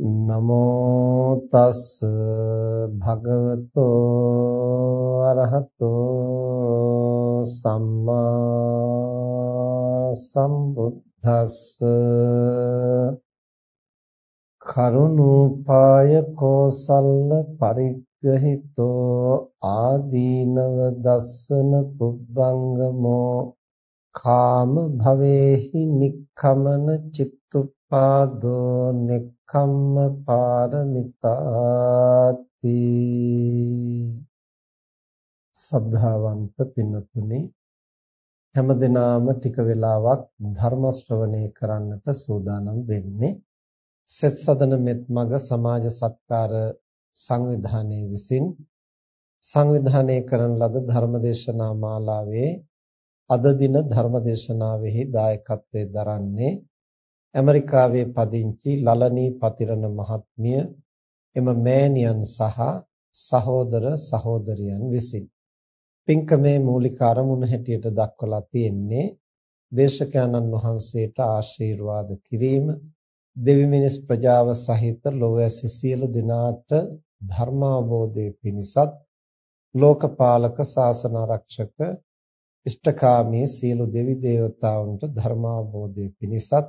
නමෝ තස් භගවතෝ අරහතෝ සම්මා සම්බුද්දස්ස කරුණෝපාය කෝසල්ල පරිග්‍රහිතෝ ආදීනව දස්සන පුබ්බංගමෝ කාම භවේහි නික්ඛමන චිත්තුප්පාදෝ නෙක්ඛම්ම පාරමිතාති. සද්ධාවන්ත පින්නතුනි හැමදෙනාම ටික වෙලාවක් ධර්ම ශ්‍රවණය කරන්නට සූදානම් වෙන්නේ. සෙත් සදන මෙත් මග සමාජ සත්කාර සංවිධානයේ විසින්. සංවිධානය කරන ලද ධර්මදේශනා මාලාවේ අද දින ධර්මදේශනාවෙහි දායකත්වයෙන් දරන්නේ ඇමරිකාවේ පදිංචි ලලනී පතිරණ මහත්මිය එම මෑණියන් සහ සහෝදර සහෝදරියන් විසින්. පින්කමේ මූලික අරමුණ හැටියට දක්වලා තියෙන්නේ දේශකයන්න් වහන්සේට ආශිර්වාද කිරීම දෙවි මිනිස් ප්‍රජාව සහිත ලෝවැසි සියලු දෙනාට ධර්මාවබෝධයේ පිණිසත් ලෝකපාලක ශාසන ආරක්ෂක ඉෂ්ඨකාමී සියලු දෙවි දේවතාවුන්ට ධර්මාවබෝධයේ පිණිසත්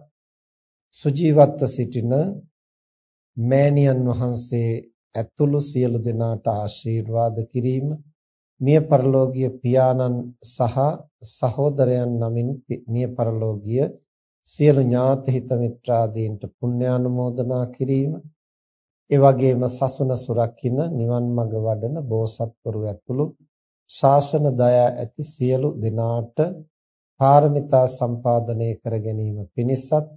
සුජීවත්ව සිටින මෑණියන් වහන්සේ ඇතුළු සියලු දෙනාට ආශිර්වාද කිරීම මිය පරලෝකීය පියාණන් සහ සහෝදරයන් නමින් මිය පරලෝකීය සියලු ඥාති හිත මිත්‍රාදීන්ට පුණ්‍යානුමෝදනා කිරීම. ඒ වගේම සසුන සුරකින්න නිවන් මඟ වඩන බෝසත්වරු ඇතුළු ශාසන දයා ඇති සියලු දෙනාට පාරමිතා සම්පාදනය කර ගැනීම පිණිසත්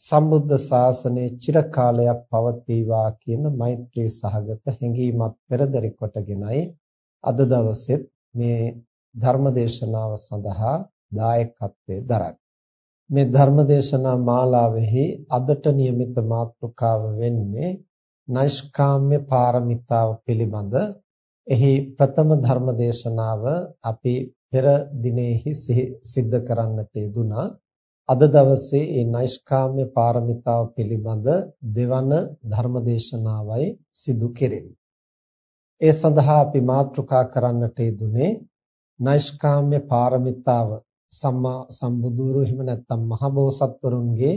සම්බුද්ධ ශාසනය චිර කාලයක් පවතිවා කියන මෛත්‍රී සහගත හැඟීමත් පෙරදරි කොටගෙනයි අද දවසෙත් මේ ධර්මදේශනාව සඳහා දායකත්වයේ දරන්නේ. මේ ධර්මදේශනා මාලාවෙහි අදට નિયમિત මාතෘකාව වෙන්නේ නෛෂ්කාම්‍ය පාරමිතාව පිළිබඳ එහි ප්‍රථම ධර්මදේශනාව අපි පෙර දිනෙහි සිද්ධ කරන්නට යෙදුනා අද දවසේ මේ නෛෂ්කාම්‍ය පාරමිතාව පිළිබඳ දෙවන ධර්මදේශනාවයි සිදු කෙරෙන්නේ. ඒ සඳහා අපි මාතෘකා කරන්නට යෙදුනේ නෛෂ්කාම්‍ය පාරමිතාව සම්මා සම්බුදුරු එහෙම නැත්නම් මහබෝසත්වරුන්ගේ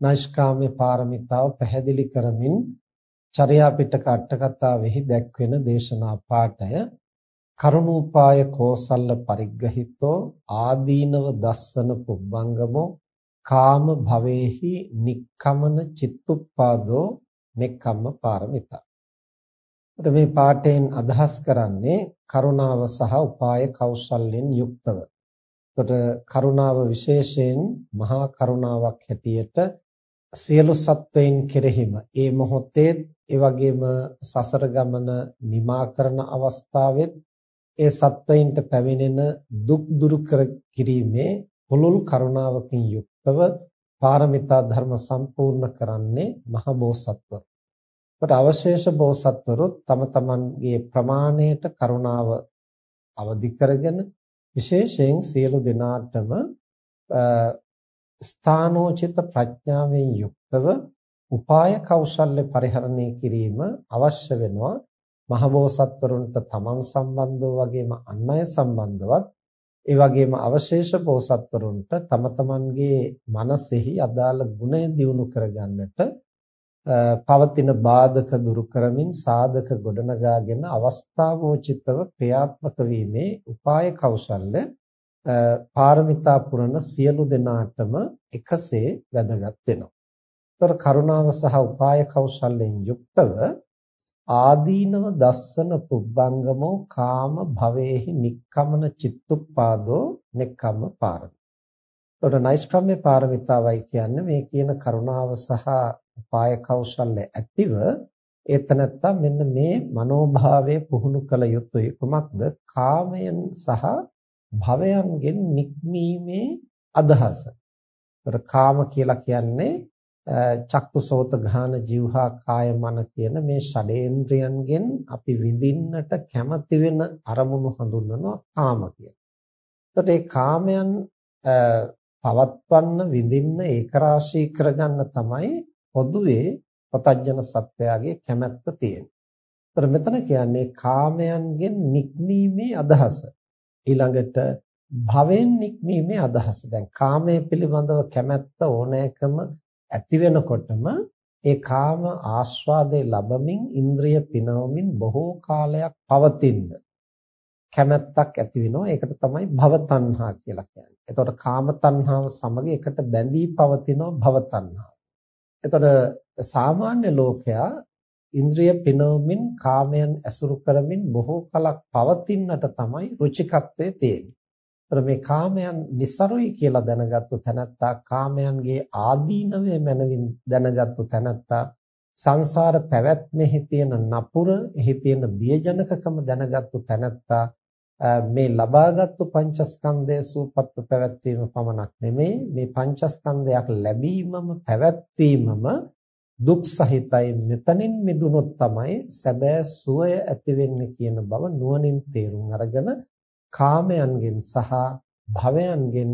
නෛෂ්කාම්‍ය පාරමිතාව පැහැදිලි කරමින් චර්යා පිටක අට කතාවෙහි දැක්වෙන දේශනා පාඩය කරුණෝපාය කෝසල්ල පරිග්‍රහිතෝ ආදීනව දස්සන පුබ්බංගමෝ කාම භවේහි නික්කමන චිත්තුප්පාදෝ නෙක්ඛම්ම පාරමිතා. එතකොට මේ පාඨයෙන් අදහස් කරන්නේ කරුණාව සහ උපාය කෞශල්‍යෙන් යුක්තව. එතකොට කරුණාව විශේෂයෙන් මහා කරුණාවක් හැටියට සියලු සත්වයන් කෙරෙහිම ඒ මොහොතේ ඒ වගේම සසර ගමන නිමා කරන අවස්ථාවෙත් ඒ සත්වයින්ට පැමිණෙන දුක් දුරු කර කිරීමේ පුළුල් කරුණාවකින් යුක්ත යුක්තව පාරමිතා ධර්ම සම්පූර්ණ කරන්නේ මහ බෝසත්වරු. ඒකට අවශේෂ බෝසත්වරුත් තම තමන්ගේ ප්‍රමාණයට කරුණාව අවදි කරගෙන විශේෂයෙන් සියලු දෙනාටම ස්ථානෝචිත ප්‍රඥාවෙන් යුක්තව උපාය කෞශල්‍ය පරිහරණය කිරීම අවශ්‍ය වෙනවා. මහබෝසත්වරුන්ට තමන් සම්බන්ධව වගේම අන් අය සම්බන්ධවත්. ඒ වගේම අවශේෂ බෝසත්වරුන්ට තම තමන්ගේ මනසෙහි අදාළ ගුණය දියුණු කරගන්නට පවතින බාධක දුරු කරමින් සාධක ගොඩනගාගෙන අවස්ථාවෝචිතව ක්‍රියාත්මක වීමේ උපාය කෞශල්‍ය පාරමිතා පුරන සියලු දෙනාටම එකසේ වැදගත් වෙනවා. ඒතර කරුණාව සහ උපාය කෞශල්‍යයෙන් යුක්තව ආදීනව දස්සන පුබ්බංගමෝ කාම භවේහි නික්කමන චිත්තුප්පාදෝ නෙක්කම්ම පාරමී. එතකොට නෛෂ්ක්‍රම්‍ය පාරමිතාවයි කියන්නේ මේ කියන කරුණාව සහ උපාය කෞශල්‍ය ඇතිව ඒතනත්තා මෙන්න මේ මනෝභාවය පුහුණු කළ යුතුයි කුමක්ද කාමයන් සහ භවයන්ගෙන් නික්මීමේ අදහස. ඒතර කාම කියලා කියන්නේ චක්කුසෝත ගාන જીවහා කාය මන කියන මේ ෂඩේන්ද්‍රයන්ගෙන් අපි විඳින්නට කැමති වෙන අරමුණු හඳුන්වනවා කාම කියලා. එතකොට මේ කාමයන් පවත්වන්න විඳින්න ඒකරාශී කරගන්න තමයි පොදුවේ පතඥන සත්වයාගේ කැමැත්ත තියෙන්නේ. ඒතර මෙතන කියන්නේ කාමයන්ගෙන් නික්මීමේ අදහස. ඊළඟට භවෙන් නික්මීමේ අදහස. දැන් කාමයේ පිළිබඳව කැමැත්ත ඕනෑකම ඇති වෙනකොටම ඒ කාම ආස්වාදේ ලැබමින් ඉන්ද්‍රිය පිනවමින් බොහෝ කාලයක් පවතින කැමැත්තක් ඇති වෙනවා. ඒකට තමයි භව තණ්හා කියලා කියන්නේ. එතකොට කාම තණ්හාව සමග එකට බැඳී පවතිනවා භව තණ්හාව. එතකොට සාමාන්‍ය ලෝකයා ඉන්ද්‍රිය පිනවමින් කාමයන් ඇසුරු කරමින් බොහෝ කලක් පවතින්නට තමයි රුචිකත්වයේ තියෙන්නේ. ඒතර මේ කාමයන් નિසරුයි කියලා දැනගත්තු තැනැත්තා කාමයන්ගේ ආදීනවය මනවින් දැනගත්තු තැනැත්තා සංසාර පැවැත්මෙහි තියෙන නපුර, එහි තියෙන බියජනකකම දැනගත්තු තැනැත්තා මේ ලබාගත්තු පංචස්කන්ධය සූපත්ව පැවැත්වීම පමණක් නෙමෙයි මේ පංචස්කන්ධයක් ලැබීමම පැවැත්වීමම දුක් සහිතයි මෙතනින් මිදුනොත් තමයි සැබෑ සුවය ඇති වෙන්නේ කියන බව නුවණින් තේරුම් අරගෙන කාමයන්ගෙන් සහ භවයන්ගෙන්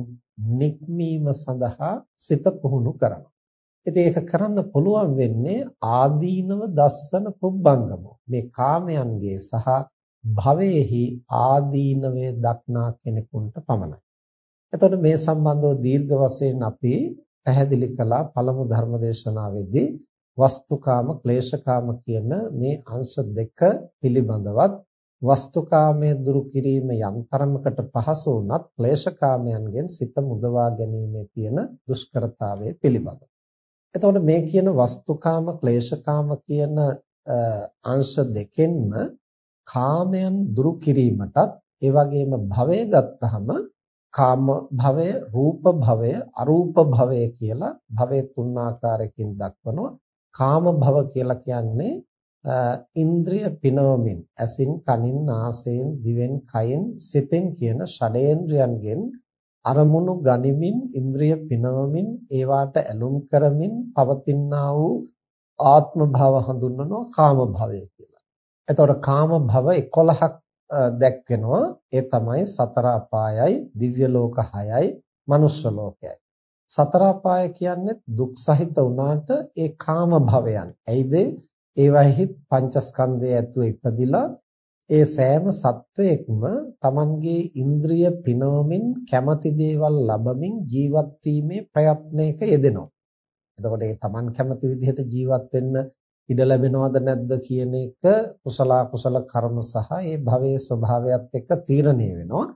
නික්මීම සඳහා සිත පුහුණු කරනවා. ඉතින් ඒක කරන්න පුළුවන් වෙන්නේ ආදීනව දස්සන පුබ්බංගමෝ. මේ කාමයන්ගේ සහ භවයේහි ආදීනවේ දක්නා කෙනෙකුට පමණයි. එතකොට මේ සම්බන්ධව දීර්ඝ වශයෙන් අපි පැහැදිලි කළා පළමු ධර්මදේශනාවේදී වස්තුකාම ක්ලේශකාම කියන මේ අංශ දෙක පිළිබඳවත් වස්තුකාමයේ දුරු කිරීම යම් තරමකට පහසු වුණත් ක්ලේශකාමයන්ගෙන් සිත මුදවා ගැනීමේ තියෙන දුෂ්කරතාවය පිළිබඳ. එතකොට මේ කියන වස්තුකාම ක්ලේශකාම කියන අංශ දෙකෙන්ම කාමයන් දුරු කිරීමටත් ඒ වගේම භවය ගත්තහම කාම භවය, රූප භවය, අරූප භවය කියලා භවයේ තුන් ආකාරයකින් දක්වනවා. කාම භව කියලා කියන්නේ ඉන්ද්‍රිය පිනවමින් ඇසින්, කනින්, නාසයෙන්, දිවෙන්, කයෙන්, සිතෙන් කියන ෂඩේන්ද්‍රයන්ගෙන් අරමුණු ගනිමින් ඉන්ද්‍රිය පිනවමින් ඒවාට ඇලුම් කරමින් පවතිනා වූ ආත්ම භව හඳුන්වනවා කාම භවය එතකොට කාම භව 11ක් දැක්වෙනවා. ඒ තමයි සතර අපායයි, දිව්‍ය ලෝක 6යි, මනුෂ්‍ය ලෝකයයි. සතර අපාය කියන්නේ දුක් සහිත වුණාට ඒ කාම භවයන්. ඇයිද? ඒවයිහි පංචස්කන්ධය ඇතුළේ ඉපදිලා ඒ සෑම සත්වයක්ම Tamanගේ ඉන්ද්‍රිය පිනවමින් කැමති දේවල් ලබමින් ජීවත් වීමේ ප්‍රයත්නයක යෙදෙනවා. එතකොට ඒ Taman කැමති විදිහට ජීවත් වෙන්න ඉඩ ලැබෙනවද නැද්ද කියන එක කුසල කුසල කර්ම සහ ඒ භවයේ ස්වභාවයත් එක්ක තීරණය වෙනවා.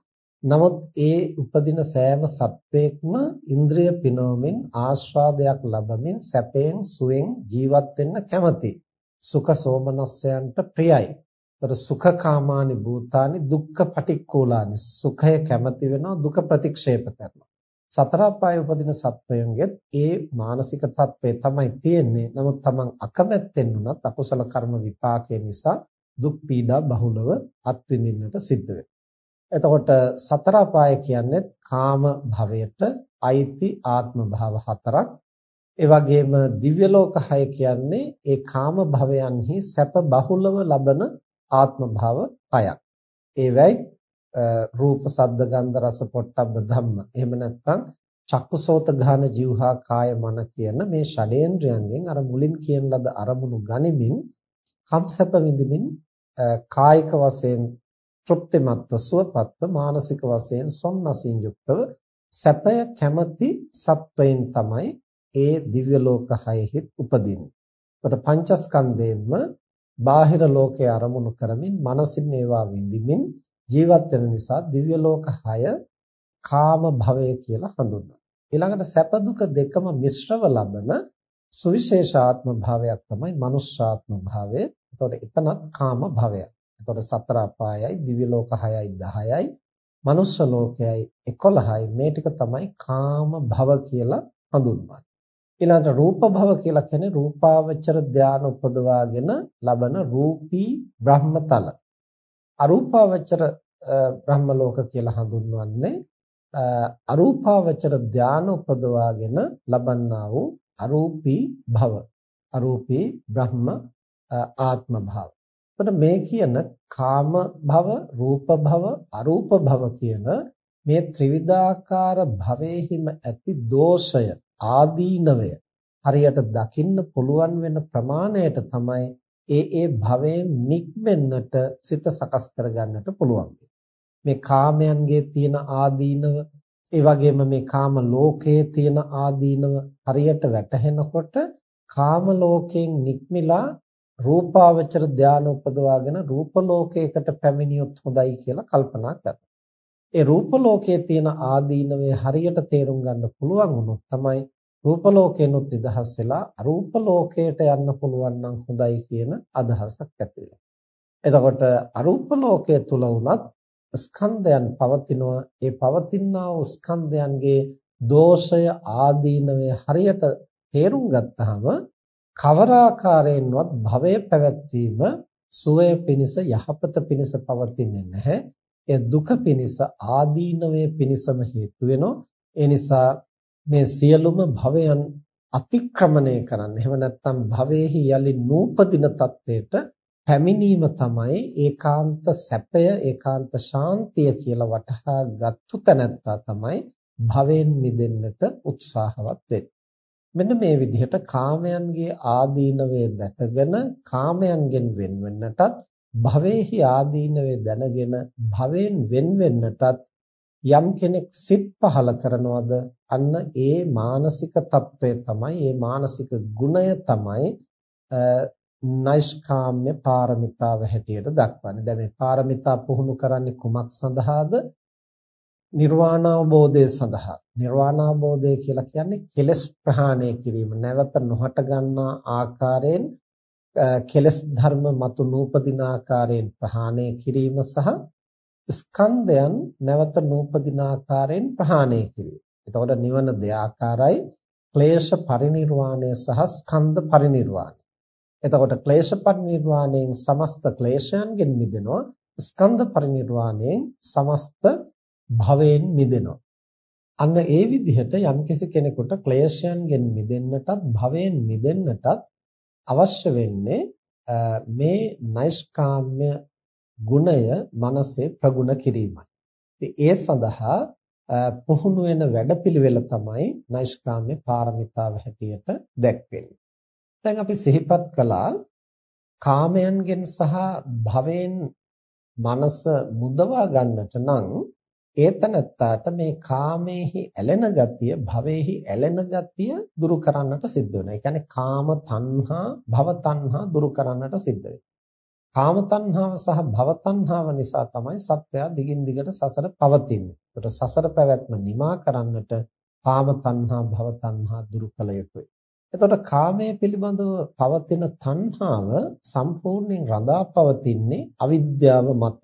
නමුත් ඒ උපදින සෑම සත්වයක්ම ඉන්ද්‍රිය පිනවමින් ආස්වාදයක් ලබමින් සැපයෙන් සුවෙන් ජීවත් වෙන්න කැමති. සුඛ සෝමනස්යන්ට ප්‍රියයි. ඒතර සුඛ කාමානි භූතානි දුක්ඛ පටික්කුලානි සුඛය කැමති වෙනවා දුක ප්‍රතික්ෂේප කරනවා. සතර අපායේ උපදින සත්වයන්ගෙත් ඒ මානසික තත්ත්වය තමයි තියෙන්නේ. නමුත් Taman අකමැත්තෙන් උනත් අකුසල කර්ම විපාකයේ නිසා දුක් පීඩා බහුලව අත්විඳින්නට සිද්ධ වෙනවා. එතකොට සතර අපාය කියන්නේ කාම භවයට අයිති ආත්ම භාව හතරක්. ඒ වගේම දිව්‍ය ලෝක 6 කියන්නේ ඒ කාම භවයන්හි සැප බහුලව ලබන ආත්ම භව 6ක්. ඒවයි රූප, සද්ද, ගන්ධ, රස, පොට්ටබ්බ ධම්ම. එහෙම නැත්නම් චක්කුසෝත ගාන જીවහා කාය මන කියන මේ ෂඩේන්ද්‍රයන්ගෙන් අර මුලින් කියන ලද අරමුණු ගනිමින් කම්සප විඳිමින් කායික වශයෙන් තෘප්තිමත්ව සුවපත්ව මානසික වශයෙන් සොම්නසින් යුක්තව සැපය කැමති සත්වයින් තමයි ඒ දිව්‍ය ලෝක හයෙහි උපදින්නේ. එතකොට පංචස්කන්ධයෙන්ම බාහිර ලෝකයේ අරමුණු කරමින් මනසින් ඒවා විඳිමින් ජීවත් වෙන නිසා දිව්‍ය ලෝක 6 කාම භවය කියලා හඳුන්වනවා. ඊළඟට සැප දුක දෙකම මිශ්‍රව ලබන සුවිශේෂාත්ම භාවයක් තමයි මනුෂ්‍යාත්ම භාවය. එතකොට එතනත් කාම භවයක්. එතකොට සතර අපායයි දිව්‍ය ලෝක 6යි 10යි මනුෂ්‍ය ලෝකයයි 11යි මේ ටික තමයි කාම භව කියලා හඳුන්වන්නේ. ඊළඟට රූප භව කියලා කියන්නේ රූපාවචර ධාන උපදවාගෙන ලබන රූපී බ්‍රහ්මතල. අරූපාවචර බ්‍රහ්ම ලෝක කියලා හඳුන්වන්නේ අරූපාවචර ධාන උපදවාගෙන ලබන්නා වූ අරූපී භව. අරූපී බ්‍රහ්ම ආත්ම භව. එතකොට මේ කියන කාම භව, රූප භව, අරූප භව කියන මේ ත්‍රිවිධාකාර භවයේහිම ඇති දෝෂය ආදීනවය හරියට දකින්න පුළුවන් වෙන ප්‍රමාණයට තමයි ඒ ඒ භවයෙන් නික්මෙන්නට සිත සකස් කරගන්නට පුළුවන්. මේ කාමයන්ගේ තියෙන ආදීනව ඒ වගේම මේ කාම ලෝකයේ තියෙන ආදීනව හරියට වැටහෙනකොට කාම ලෝකයෙන් නික්මිලා රූපාවචර ධානය උපදවාගෙන රූප ලෝකයකට පැමිණියොත් හොඳයි කියලා කල්පනා කරනවා. ඒ රූප ලෝකයේ තියෙන ආදීනවේ හරියට තේරුම් ගන්න පුළුවන් වුණොත් තමයි රූප ලෝකේනොත් නිදහස් වෙලා අරූප ලෝකයට යන්න පුළුවන් නම් හොඳයි කියන අදහසක් ඇති එතකොට අරූප ලෝකයේ තුල වුණත් ස්කන්ධයන් පවතිනවා ඒ පවතිනා වූ ස්කන්ධයන්ගේ දෝෂය ආදීනවේ හරියට තේරුම් ගත්තාම කවර ආකාරයෙන්වත් භවය පැවැත්වීම සුවය පිණිස යහපත පිණිස පවතින්නේ නැහැ ඒ දුක පිණිස ආදීනවේ පිණිසම හේතු වෙනවා ඒ නිසා මේ සියලුම භවයන් අතික්‍රමණය කරන්න. එහෙම නැත්නම් භවයේහි යලි නූපදින තත්වයට පැමිණීම තමයි ඒකාන්ත සැපය, ඒකාන්ත ශාන්තිය කියලා වටහා ගත්තු තැනැත්තා තමයි භවෙන් මිදෙන්නට උත්සාහවත් වෙන්නේ. මෙන්න මේ විදිහට කාමයන්ගේ ආදීනවේ දැකගෙන කාමයන්ගෙන් වෙන් වෙන්නටත් භවෙහි ආදීනවේ දැනගෙන භවෙන් වෙන් වෙන්නටත් යම් කෙනෙක් සිත් පහල කරනවද අන්න ඒ මානසික తත්වය තමයි ඒ මානසික ගුණය තමයි නෛෂ්කාම්‍ය පාරමිතාව හැටියට දක්වන්නේ. දැන් මේ පාරමිතා පුහුණු කරන්නේ කුමක් සඳහාද? නිර්වාණ අවබෝධය සඳහා. නිර්වාණ අවබෝධය කියලා කියන්නේ කෙලස් ප්‍රහාණය කිරීම. නැවත නොහට ගන්නා ආකාරයෙන් කෙලස් ධර්ම මතු නූපදින ආකාරයෙන් ප්‍රහාණය කිරීම සහ ස්කන්ධයන් නැවත නූපදින ආකාරයෙන් ප්‍රහාණය කිරීම. එතකොට නිවන දෙආකාරයි ක්ලේශ පරිණිරවාණය සහ ස්කන්ධ පරිණිරවාණය. එතකොට ක්ලේශ පරිණිරවාණයෙන් සමස්ත ක්ලේශයන්ගෙන් මිදෙනවා ස්කන්ධ පරිණිරවාණයෙන් සමස්ත භවයෙන් මිදෙනවා. අන්න ඒ විදිහට යම්කිසි කෙනෙකුට ක්ලේශයන්ගෙන් මිදෙන්නටත් භවයෙන් මිදෙන්නටත් අවශ්‍ය වෙන්නේ මේ නෛෂ්කාම්‍ය ගුණය මනසේ ප්‍රගුණ කිරීමයි. ඒ සඳහා පුහුණු වෙන වැඩපිළිවෙල තමයි නෛෂ්කාම්‍ය පාරමිතාව හැටියට දැක්වෙන්නේ. දැන් අපි සිහිපත් කළා කාමයන්ගෙන් සහ භවයෙන් මනස මුදවා ගන්නට නම් ඒතනත්තාට මේ කාමේහි ඇලෙන ගතිය භවෙහි ඇලෙන ගතිය දුරු කරන්නට සිද්ධ වෙනවා. ඒ කියන්නේ කාම තණ්හා භව තණ්හා දුරු කරන්නට සිද්ධ වෙනවා. කාම තණ්හාව සහ භව තණ්හාව නිසා තමයි සත්වයා දිගින් දිගට සසර පවතින්නේ. ඒකට සසර පැවැත්ම නිමා කරන්නට කාම තණ්හා භව තණ්හා දුරු කළ යුතුයි. එතකොට කාමයේ පිළිබඳව පවතින තණ්හාව සම්පූර්ණයෙන් රඳා පවතින්නේ අවිද්‍යාව මත.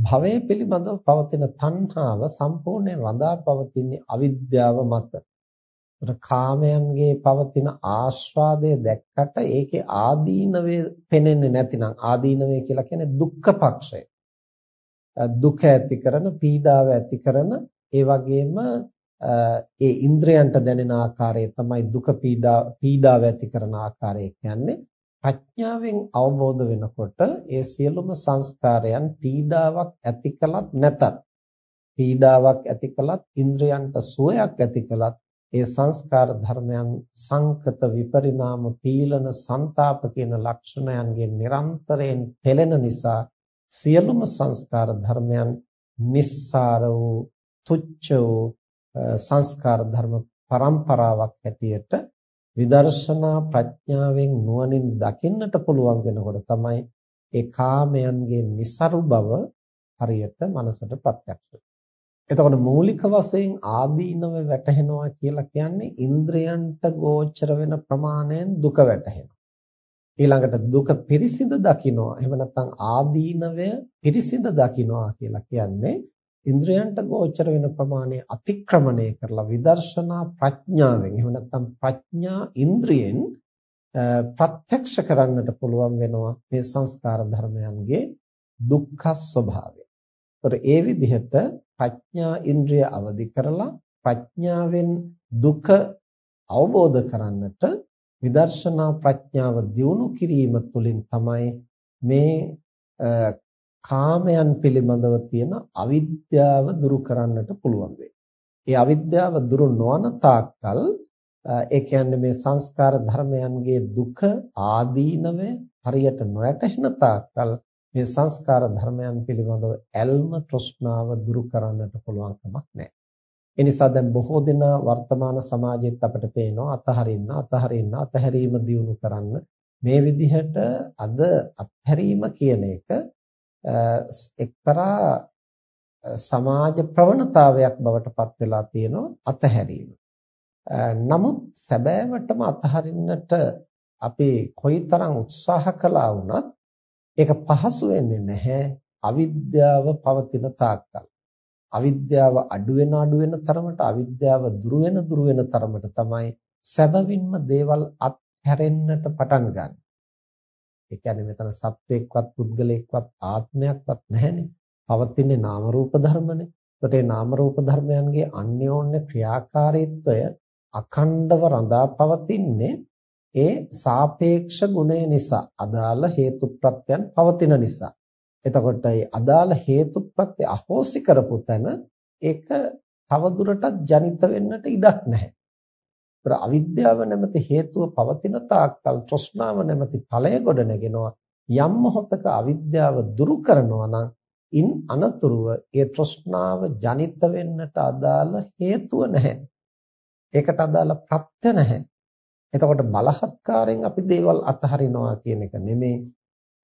භවයේ පිළිබඳව පවතින තණ්හාව සම්පූර්ණයෙන් රඳා පවතින්නේ අවිද්‍යාව මත. කාමයන්ගේ පවතින ආස්වාදය දැක්කට ඒකේ ආදීනවේ පෙනෙන්නේ නැතිනම් ආදීනවේ කියලා කියන්නේ දුක්ඛ පක්ෂය. දුක ඇති කරන, පීඩාව ඇති කරන, ඒ වගේම ඒ ඉන්ද්‍රයන්ට දැනෙන ආකාරය තමයි දුක පීඩා පීඩාව ඇති කරන ආකාරය කියන්නේ ප්‍රඥාවෙන් අවබෝධ වෙනකොට ඒ සියලුම සංස්කාරයන් පීඩාවක් ඇති කලත් නැතත් පීඩාවක් ඇති කලත් ඉන්ද්‍රයන්ට සුවයක් ඇති කලත් ඒ සංස්කාර ධර්මයන් සංකත විපරිණාම පීලන ਸੰతాප කියන ලක්ෂණයන්ගෙන් නිරන්තරයෙන් පෙළෙන නිසා සියලුම සංස්කාර ධර්මයන් නිස්සාර වූ තුච්ච වූ සංස්කාර ධර්ම පරම්පරාවක් හැටියට විදර්ශනා ප්‍රඥාවෙන් නුවණින් දකින්නට පුළුවන් වෙනකොට තමයි ඒ කාමයන්ගේ નિસරු බව හරියට මනසට ප්‍රත්‍යක්ෂ එතකොට මූලික වශයෙන් ආදීනව වැටහෙනවා කියලා කියන්නේ ඉන්ද්‍රයන්ට ගෝචර වෙන ප්‍රමාණයෙන් දුක වැටහෙනවා. ඊළඟට දුක පිරිසිඳ දකින්නවා. එහෙම නැත්නම් ආදීනවය පිරිසිඳ දකින්නවා කියලා කියන්නේ ඉන්ද්‍රයන්ට ගෝචර වෙන ප්‍රමාණය අතික්‍රමණය කරලා විදර්ශනා ප්‍රඥාවෙන් එහෙම නැත්නම් ප්‍රඥා ඉන්ද්‍රියෙන් ප්‍රත්‍යක්ෂ කරන්නට පුළුවන් වෙනවා මේ සංස්කාර ධර්මයන්ගේ දුක්ඛ ස්වභාවය. ඒතර ඒ විදිහට ප්‍රඥා ඉන්ද්‍රිය අවදි කරලා ප්‍රඥාවෙන් දුක අවබෝධ කරන්නට විදර්ශනා ප්‍රඥාව දියුණු කිරීම තුළින් තමයි මේ කාමයන් පිළිබඳව තියෙන අවිද්‍යාව දුරු කරන්නට පුළුවන් වෙන්නේ. ඒ අවිද්‍යාව දුරු නොවන තාක්කල් ඒ කියන්නේ මේ සංස්කාර ධර්මයන්ගේ දුක ආදීනව හරියට නොයැටෙන තාක්කල් මේ සංස්කාර ධර්මයන් පිළිබඳව ඇල්ම තෘෂ්ණාව දුරු කරන්නට පුළුවන් කමක් නැහැ. ඒ නිසා දැන් බොහෝ දෙනා වර්තමාන සමාජයේත් අපිට පේනවා අතහරින්න අතහරින්න අතහැරීම දියුණු කරන්න මේ විදිහට අද අත්හැරීම කියන එක එක්තරා සමාජ ප්‍රවණතාවයක් බවට පත් වෙලා තියෙනවා අතහැරීම. නමුත් සැබෑවටම අතහරින්නට අපි කොයිතරම් උත්සාහ කළා වුණත් ඒක පහසු වෙන්නේ නැහැ අවිද්‍යාව පවතින තාක්කල්. අවිද්‍යාව අඩු වෙන අඩු වෙන තරමට අවිද්‍යාව දුරු වෙන දුරු වෙන තරමට තමයි සැබවින්ම දේවල් අත්හැරෙන්නට පටන් ගන්න. ඒ කියන්නේ මෙතන සත්වයක්වත් පුද්ගලයෙක්වත් ආත්මයක්වත් නැහැනේ. පවතින්නේ නාම රූප ධර්මනේ. ඒකට මේ නාම රූප ධර්මයන්ගේ අන්‍යෝන්‍ය ක්‍රියාකාරීත්වය අඛණ්ඩව රඳා පවතින්නේ ඒ සාපේක්ෂ ගුණය නිසා අදාළ හේතුප්‍රත්‍යයන් පවතින නිසා. එතකොට මේ අදාළ හේතුප්‍රත්‍ය අහෝසි කරපු තැන ඒක තවදුරටත් ජනිත වෙන්නට ඉඩක් නැහැ. ඒතර අවිද්‍යාව නැමැති හේතුව පවතින තාක්කල් තෘෂ්ණාව නැමැති ඵලය ගොඩ නැගෙනවා. යම් මොහොතක අවිද්‍යාව දුරු කරනවා නම් ඉන් අනතුරුව ඒ තෘෂ්ණාව ජනිත වෙන්නට අදාළ හේතුව නැහැ. ඒකට අදාළ ප්‍රත්‍ය නැහැ. එතකොට බලහත්කාරයෙන් අපි දේවල් අතහරිනවා කියන එක නෙමේ.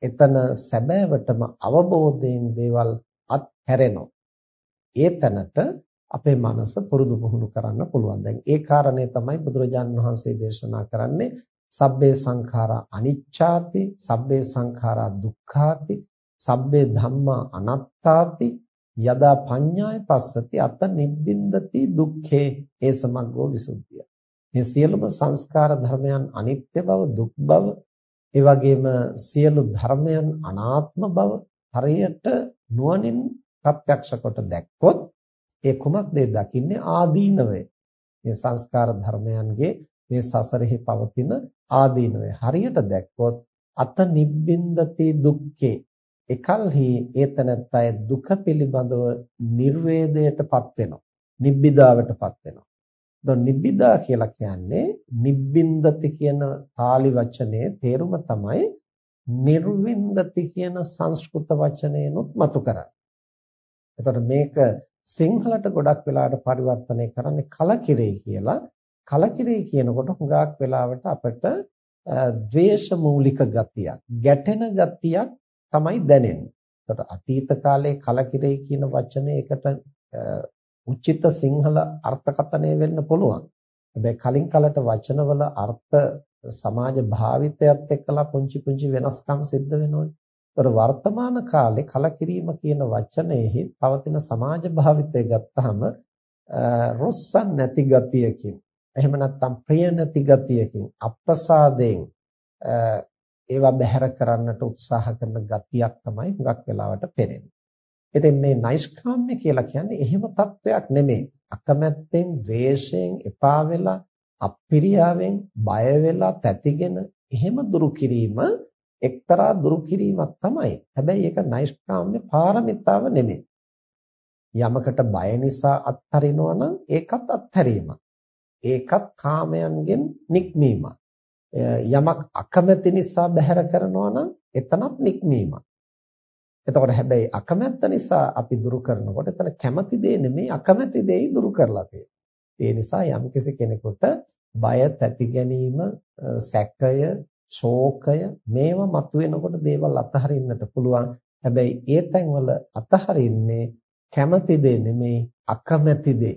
එතන සැබෑවටම අවබෝධයෙන් දේවල් අත්හැරෙනවා. ඒ තැනට අපේ මනස පුරුදු පුහුණු කරන්න පුළුවන්. දැන් ඒ කාරණේ තමයි බුදුරජාන් වහන්සේ දේශනා කරන්නේ සබ්බේ සංඛාරා අනිච්ඡාති, සබ්බේ සංඛාරා දුක්ඛාති, සබ්බේ ධම්මා අනාත්තාති, යදා පඤ්ඤාය පස්සති අත නිබ්බින්දති දුක්ඛේ ඒ සමග්ගෝ විසුද්ධිය. මේ සියලුම සංස්කාර ධර්මයන් අනිත්‍ය බව, දුක් බව, ඒ වගේම සියලු ධර්මයන් අනාත්ම බව හරියට නුවණින් ප්‍රත්‍යක්ෂ කොට දැක්කොත් ඒ කුමක්ද දකින්නේ ආදීනවය. මේ සංස්කාර ධර්මයන්ගේ මේ සසරෙහි පවතින ආදීනවය. හරියට දැක්කොත් අත නිබ්බින්දති දුක්ඛේ එකල්හි ඒතනත්තය දුක පිළිබඳව නිර්වේදයටපත් වෙනවා. නිබ්බිදාවටපත් වෙනවා. දැන් නිබ්බිදා කියලා කියන්නේ නිබ්බින්දති කියන pāli වචනේ තේරුම තමයි නිර්වින්දති කියන සංස්කෘත වචනයනොත් මතු කරන්නේ. එතකොට මේක සිංහලට ගොඩක් වෙලාවට පරිවර්තනය කරන්නේ කලකිරේ කියලා. කලකිරේ කියනකොට හුඟක් වෙලාවට අපිට ද්වේෂ මූලික ගතියක්, ගැටෙන ගතියක් තමයි දැනෙන්නේ. එතකොට අතීත කාලේ කලකිරේ කියන වචනේ එකට උචිත සිංහල අර්ථකථනය වෙන්න පුළුවන්. හැබැයි කලින් කලට වචනවල අර්ථ සමාජ භාවිතයත් එක්කලා පුංචි පුංචි වෙනස්කම් සිද්ධ වෙනවනේ. ඒතර වර්තමාන කාලේ කලකිරීම කියන වචනයෙහි පවතින සමාජ භාවිතය ගත්තාම රොස්සන් නැති ගතියකින් එහෙම නැත්නම් ප්‍රිය නැති ගතියකින් අප්‍රසාදයෙන් ඒවා බැහැර කරන්නට උත්සාහ කරන ගතියක් තමයි හුඟක් වෙලාවට පේන්නේ. ඉතින් මේ නෛෂ්කාම්ම්‍ය කියලා කියන්නේ එහෙම තත්වයක් නෙමෙයි. අකමැත්තෙන්, ද්වේෂයෙන්, එපා වෙලා, අප්පිරියාවෙන්, බය වෙලා, තැතිගෙන එහෙම දුරු කිරීම එක්තරා දුරු කිරීමක් තමයි. හැබැයි ඒක නෛෂ්කාම්ම්‍ය පාරමිතාව නෙමෙයි. යමකට බය නිසා අත්හරිනවා නම් ඒකත් අත්හැරීමක්. ඒකත් කාමයන්ගෙන් නික්මීමක්. යමක් අකමැති නිසා බැහැර කරනවා නම් එතනත් නික්මීමක්. එතකොට හැබැයි අකමැත්ත නිසා අපි දුරු කරනකොට එතන කැමති දේ නෙමෙයි අකමැති දෙයි දුරු කරලා තියෙන්නේ. ඒ නිසා යම්කිසි කෙනෙකුට බය, තැති ගැනීම, සැකය, ශෝකය මේවා මතුවෙනකොට දේවල් අතහරින්නට පුළුවන්. හැබැයි ඒ තැන්වල අතහරින්නේ කැමති දේ නෙමෙයි අකමැති දේ.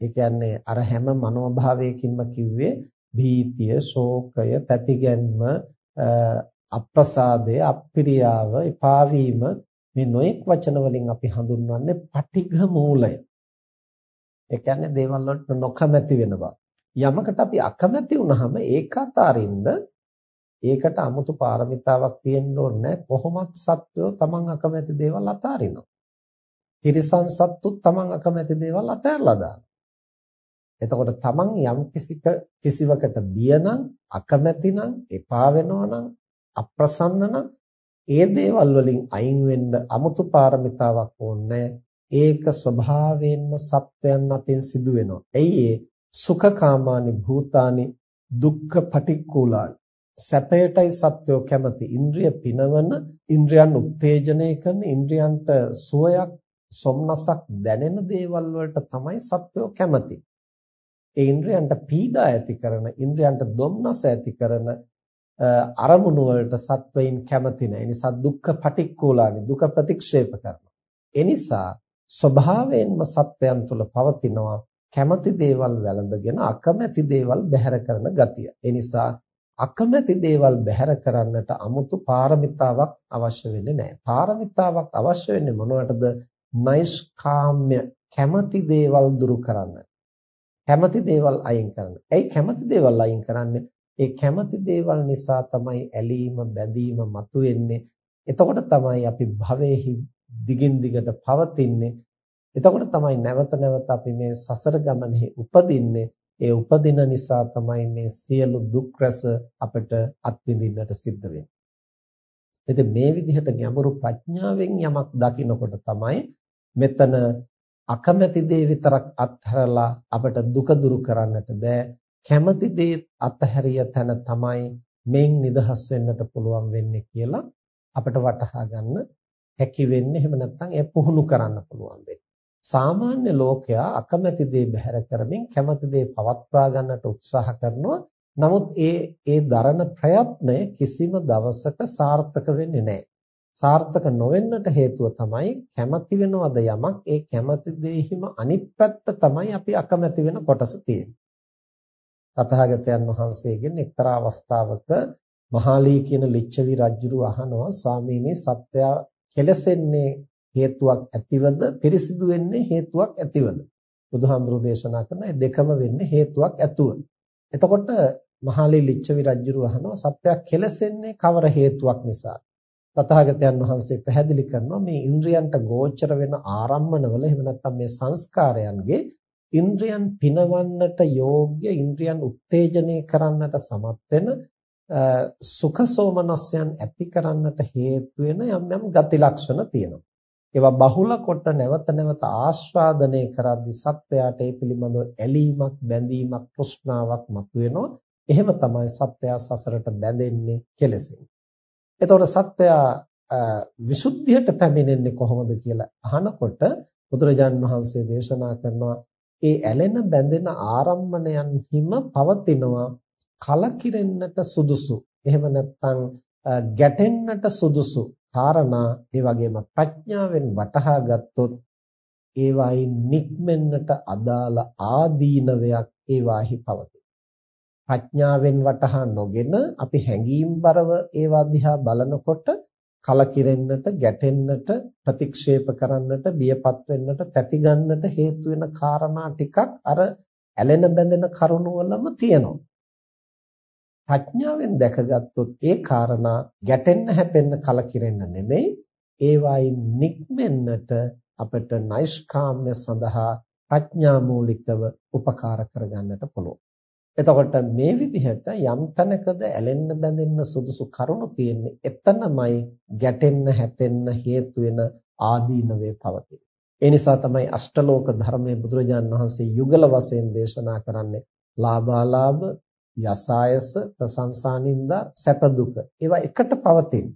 ඒ කියන්නේ අර හැම මනෝභාවයකින්ම කිව්වේ භීතිය, ශෝකය, තැතිගැන්ම, අප්‍රසාදය, අප්‍රියාව, එපා වීම මේ නොඑක් වචන වලින් අපි හඳුන්වන්නේ පටිඝ මූලය. ඒ කියන්නේ දේවල් වලට නොකමැති වෙනවා. යමකට අපි අකමැති වුනහම ඒක අතාරින්න ඒකට 아무තු පාරමිතාවක් තියෙන්න ඕනේ කොහොමත් සත්වෝ තමන් අකමැති දේවල් අතාරිනවා. තිරිසන් සත්තුත් තමන් අකමැති දේවල් අතහැරලා දානවා. එතකොට තමන් යම් කිසිවකට බිය නම් අකමැති නම් එපා වෙනවා නම් අප්‍රසන්න නම් ඒ දේවල් වලින් අයින් වෙන්න 아무තු පාරමිතාවක් ඕනේ ඒක ස්වභාවයෙන්ම සත්වයන් අතින් සිදු වෙනවා. එයි ඒ සුඛකාමානි භූතානි දුක්ඛ පටික්කුලානි සැපයටයි සත්වෝ කැමති. ඉන්ද්‍රිය පිනවන, ඉන්ද්‍රයන් උත්තේජනය කරන, ඉන්ද්‍රයන්ට සුවයක්, සොම්නසක් දැනෙන දේවල් වලට තමයි සත්වෝ කැමති. ඒ ඉන්ද්‍රයන්ට පීඩා ඇති කරන, ඉන්ද්‍රයන්ට දුම්නස ඇති කරන අරමුණු වලට සත්වයින් කැමති නැහැ. ඒ නිසා දුක්ඛ පටික්කුලානි දුක ප්‍රතික්ෂේප කරනවා. ඒ නිසා ස්වභාවයෙන්ම සත්වයන් තුළ පවතිනවා කැමති දේවල් වැළඳගෙන අකමැති දේවල් බැහැර කරන ගතිය. ඒ නිසා අකමැති දේවල් බැහැර කරන්නට 아무තු පාරමිතාවක් අවශ්‍ය වෙන්නේ නැහැ. පාරමිතාවක් අවශ්‍ය වෙන්නේ මොනවටද? නෛෂ්කාම්‍ය කැමති දේවල් දුරු කරන්න. කැමති දේවල් අයින් කරන්න. ඇයි කැමති දේවල් අයින් කරන්නේ? ඒ කැමති දේවල් නිසා තමයි ඇලීම බැඳීම මතුවෙන්නේ. එතකොට තමයි අපි භවයේහි දිගින් දිගට පවතින්නේ. එතකොට තමයි නැවත නැවත අපි මේ සසර ගමනේ උපදින්නේ. ඒ උපදින නිසා තමයි මේ සියලු දුක් රැස අපට අත්විඳින්නට සිද්ධ වෙන්නේ. ඉතින් මේ විදිහට ගැඹුරු ප්‍රඥාවෙන් යමක් දකිනකොට තමයි මෙතන අකමැති දේ විතරක් අත්හැරලා අපට දුක දුරු කරන්නට බෑ. කැමති දේ අත්හැරිය තැන තමයි මේන් නිදහස් වෙන්නට පුළුවන් වෙන්නේ කියලා අපිට වටහා ගන්න හැකි වෙන්නේ. එහෙම නැත්නම් ඒ පුහුණු කරන්න පුළුවන් වෙන්නේ. සාමාන්‍ය ලෝකයා අකමැති දේ බැහැර කරමින් කැමති දේ පවත්වා ගන්නට උත්සාහ කරනවා. නමුත් ඒ ඒ දරන ප්‍රයත්නය කිසිම දවසක සාර්ථක වෙන්නේ නැහැ. සාර්ථක නොවෙන්නට හේතුව තමයි කැමති වෙනවද යමක්. ඒ කැමති දෙහිම අනිත් පැත්ත තමයි අපි අකමැති වෙන කොටස තියෙන්නේ. තථාගතයන් වහන්සේගෙන් එක්තරා අවස්ථාවක මහාලී කියන ලිච්ඡවි රජුරු අහනවා ස්වාමීනි සත්‍යය කෙලසෙන්නේ හේතුවක් ඇතිවද පිරිසිදු වෙන්නේ හේතුවක් ඇතිවද බුදුහාමුදුරු දේශනා කරන මේ දෙකම වෙන්නේ හේතුවක් ඇතුව. එතකොට මහාලී ලිච්ඡවි රජුරු අහනවා සත්‍යය කෙලසෙන්නේ කවර හේතුවක් නිසාද? තථාගතයන් වහන්සේ පැහැදිලි කරනවා මේ ඉන්ද්‍රයන්ට ගෝචර වෙන ආරම්මනවල එහෙම නැත්නම් මේ සංස්කාරයන්ගේ ඉන්ද්‍රයන් පිනවන්නට යෝග්‍ය ඉන්ද්‍රයන් උත්තේජනය කරන්නට සමත් වෙන සුඛ සෝමනස්යන් ඇති කරන්නට හේතු වෙන යම් යම් ගති ලක්ෂණ තියෙනවා. ඒවා බහුල කොට නැවත නැවත ආස්වාදනය කරද්දී සත්වයාට ඒ පිළිබඳව ඇලීමක් බැඳීමක් තෘෂ්ණාවක් මතුවෙනවා. එහෙම තමයි සත්වයා සසරට බැඳෙන්නේ කෙලෙසෙන්නේ. එතකොට සත්වයා විසුද්ධියට පැමිණෙන්නේ කොහොමද කියලා අහනකොට බුදුරජාන් වහන්සේ දේශනා කරනවා ඒ ඇලෙන බැඳෙන ආරම්මණයන් හිම පවතිනවා කලකිරෙන්නට සුදුසු එහෙම නැත්නම් ගැටෙන්නට සුදුසු කාරණා ඒ වගේම ප්‍රඥාවෙන් වටහා ගත්තොත් ඒවායි නික්මෙන්නට අදාළ ආදීනවයක් ඒවාහි පවතී. ප්‍රඥාවෙන් වටහා නොගෙන අපි හැඟීම්overline ඒවා දිහා බලනකොට කලකිරෙන්නට, ගැටෙන්නට, ප්‍රතික්ෂේප කරන්නට, බියපත් වෙන්නට, තැති ගන්නට හේතු වෙන කාරණා ටිකක් අර ඇලෙන බැඳෙන කරුණවලම තියෙනවා. ප්‍රඥාවෙන් දැකගත්තොත් ඒ කාරණා ගැටෙන්න හැපෙන්න කලකිරෙන්න නෙමෙයි ඒවායින් නික්මෙන්නට අපට නෛෂ්කාම්‍ය සඳහා ප්‍රඥා මූලිකව උපකාර කරගන්නට පුළුවන්. එතකොට මේ විදිහට යම් තැනකද ඇලෙන්න බැඳෙන්න සුදුසු කරුණු තියෙන්නේ එතනමයි ගැටෙන්න හැපෙන්න හේතු වෙන ආදීනවේ පවතින. ඒ නිසා තමයි අෂ්ටලෝක ධර්මයේ බුදුරජාන් වහන්සේ යුගල වශයෙන් දේශනා කරන්නේ ලාභාලාභ යසායස ප්‍රශංසානින්දා සැප දුක ඒවා එකට පවතින.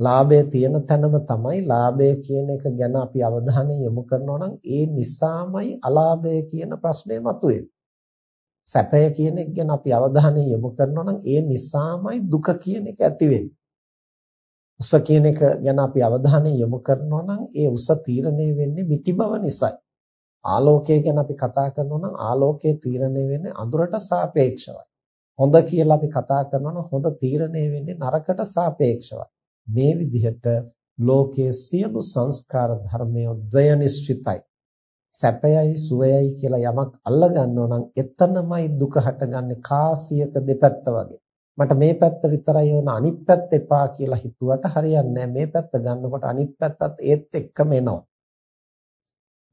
ලාභය තියෙන තැනම තමයි ලාභය කියන එක ගැන අපි අවධානය යොමු කරනවා නම් ඒ නිසාමයි අලාභය කියන ප්‍රශ්නේ මතුවෙන්නේ. සැපය කියන එක ගැන අපි අවධානය යොමු කරනවා නම් ඒ නිසාමයි දුක කියන එක ඇති වෙන්නේ. උස කියන එක ගැන අපි අවධානය යොමු කරනවා නම් ඒ උස තීරණය වෙන්නේ මිටි බව නිසායි. ආලෝකය ගැන අපි කතා කරනවා නම් ආලෝකය තීරණය වෙන්නේ අඳුරට සාපේක්ෂවයි. හොඳ කියලා අපි කතා කරනවා නම් හොඳ තීරණය වෙන්නේ නරකට සාපේක්ෂවයි. මේ විදිහට ලෝකයේ සියලු සංස්කාර ධර්මය ද්වය නිශ්චිතයි. සැපයයි සුවයයි කියලා යමක් අල්ල ගන්නවා නම් එතනමයි දුක හටගන්නේ කාසියක දෙපැත්ත වගේ. මට මේ පැත්ත විතරයි ඕන අනිත් පැත්ත එපා කියලා හිතුවට හරියන්නේ මේ පැත්ත ගන්නකොට අනිත් පැත්තත් ඒත් එක්කම එනවා.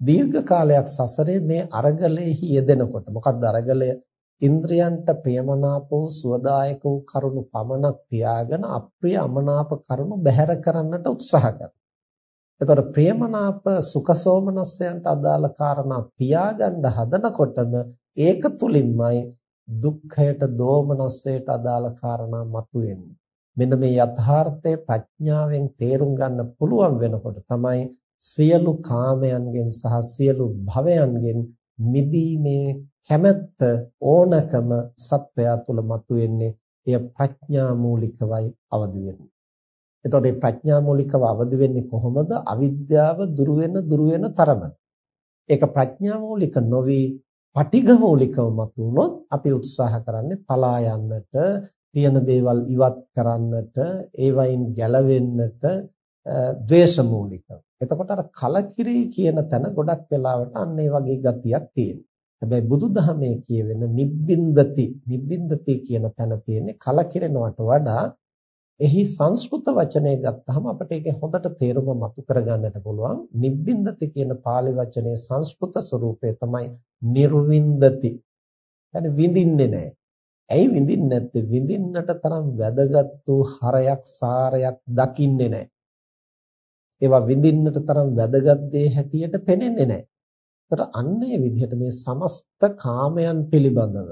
දීර්ඝ කාලයක් සසරේ මේ අරගලෙහි යෙදෙනකොට මොකක්ද අරගලය ඉන්ද්‍රයන්ට ප්‍රියමනාප වූ සුවදායක වූ කරුණු පමණක් තියාගෙන අප්‍රිය අමනාප කරුණු බැහැර කරන්නට උත්සාහ කරනවා. එතකොට ප්‍රියමනාප සුඛසෝමනස්යන්ට අදාළ කාරණා තියාගන්න හදනකොටම ඒක තුලින්මයි දුක්ඛයට දෝමනස්සයට අදාළ කාරණා මතුවෙන්නේ. මෙන්න මේ යථාර්ථය ප්‍රඥාවෙන් තේරුම් ගන්න පුළුවන් වෙනකොට තමයි සියලු කාමයන්ගෙන් සහ සියලු භවයන්ගෙන් මිදීමේ කැමැත්ත ඕනකම සත්වයා තුළ මතුවෙන්නේ එය ප්‍රඥා මූලිකවයි අවදි වෙන්නේ. එතකොට මේ ප්‍රඥා මූලිකව අවදි වෙන්නේ කොහොමද? අවිද්‍යාව දුරු වෙන දුරු වෙන තරමට. ඒක ප්‍රඥා මූලික නොවි පටිඝ මූලිකව මතුනොත් අපි උත්සාහ කරන්නේ පලා යන්නට, තියෙන දේවල් ඉවත් කරන්නට, ඒවයින් ගැලවෙන්නට ද්වේෂ මූලිකව. එතකොට අර කලකිරී කියන තැන ගොඩක් වෙලාවට අන්න ඒ වගේ ගතියක් තියෙනවා. හැබැයි බුදුදහමේ කියවෙන නිබ්බින්දති නිබ්බින්දති කියන තැන තියෙන්නේ කලකිරෙනවට වඩා එහි සංස්කෘත වචනය ගත්තාම අපිට ඒකේ හොඳට තේරුම මතු කරගන්නට පුළුවන් නිබ්බින්දති කියන pāli වචනේ සංස්කෘත ස්වරූපය තමයි නිර්වින්දති. يعني විඳින්නේ නැහැ. ඇයි විඳින්නේ නැත්තේ? විඳින්නට තරම් වැදගත් වූ හරයක් සාරයක් දකින්නේ නැහැ. ඒවා විඳින්නට තරම් වැදගත් දේ හැටියට පෙනෙන්නේ නැහැ. ඒතර අන්නේ විදිහට මේ සමස්ත කාමයන් පිළිබඳව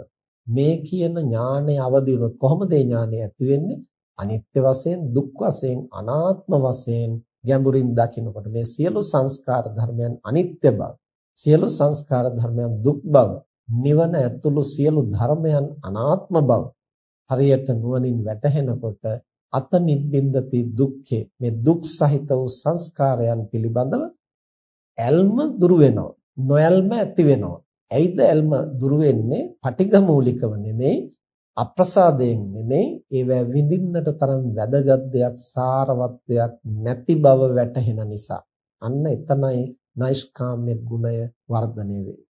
මේ කියන ඥානය අවදි වුණොත් කොහොමද ඒ ඥානය ඇති වෙන්නේ? අනිත්‍ය වශයෙන්, දුක් වශයෙන්, අනාත්ම වශයෙන් ගැඹුරින් දකිනකොට මේ සියලු සංස්කාර ධර්මයන් අනිත්‍ය බව, සියලු සංස්කාර ධර්මයන් දුක් බව, නිවන ඇතුළු සියලු ධර්මයන් අනාත්ම බව හරියට නුවණින් වැටහෙනකොට අත නිබ්බින්දති දුක්ඛේ මේ දුක් සහිත වූ සංස්කාරයන් පිළිබඳව ඇල්ම දුරු වෙනවා නොඇල්ම ඇති වෙනවා. ඇයිද ඇල්ම දුරු වෙන්නේ? පටිඝ මූලිකව නෙමෙයි, අප්‍රසාදයෙන් නෙමෙයි, ඒවැ විඳින්නට තරම් වැදගත් දෙයක්, සාරවත් දෙයක් නැති බව වැටහෙන නිසා. අන්න එතනයි නෛෂ්කාම්‍ය ගුණය වර්ධනය වෙන්නේ.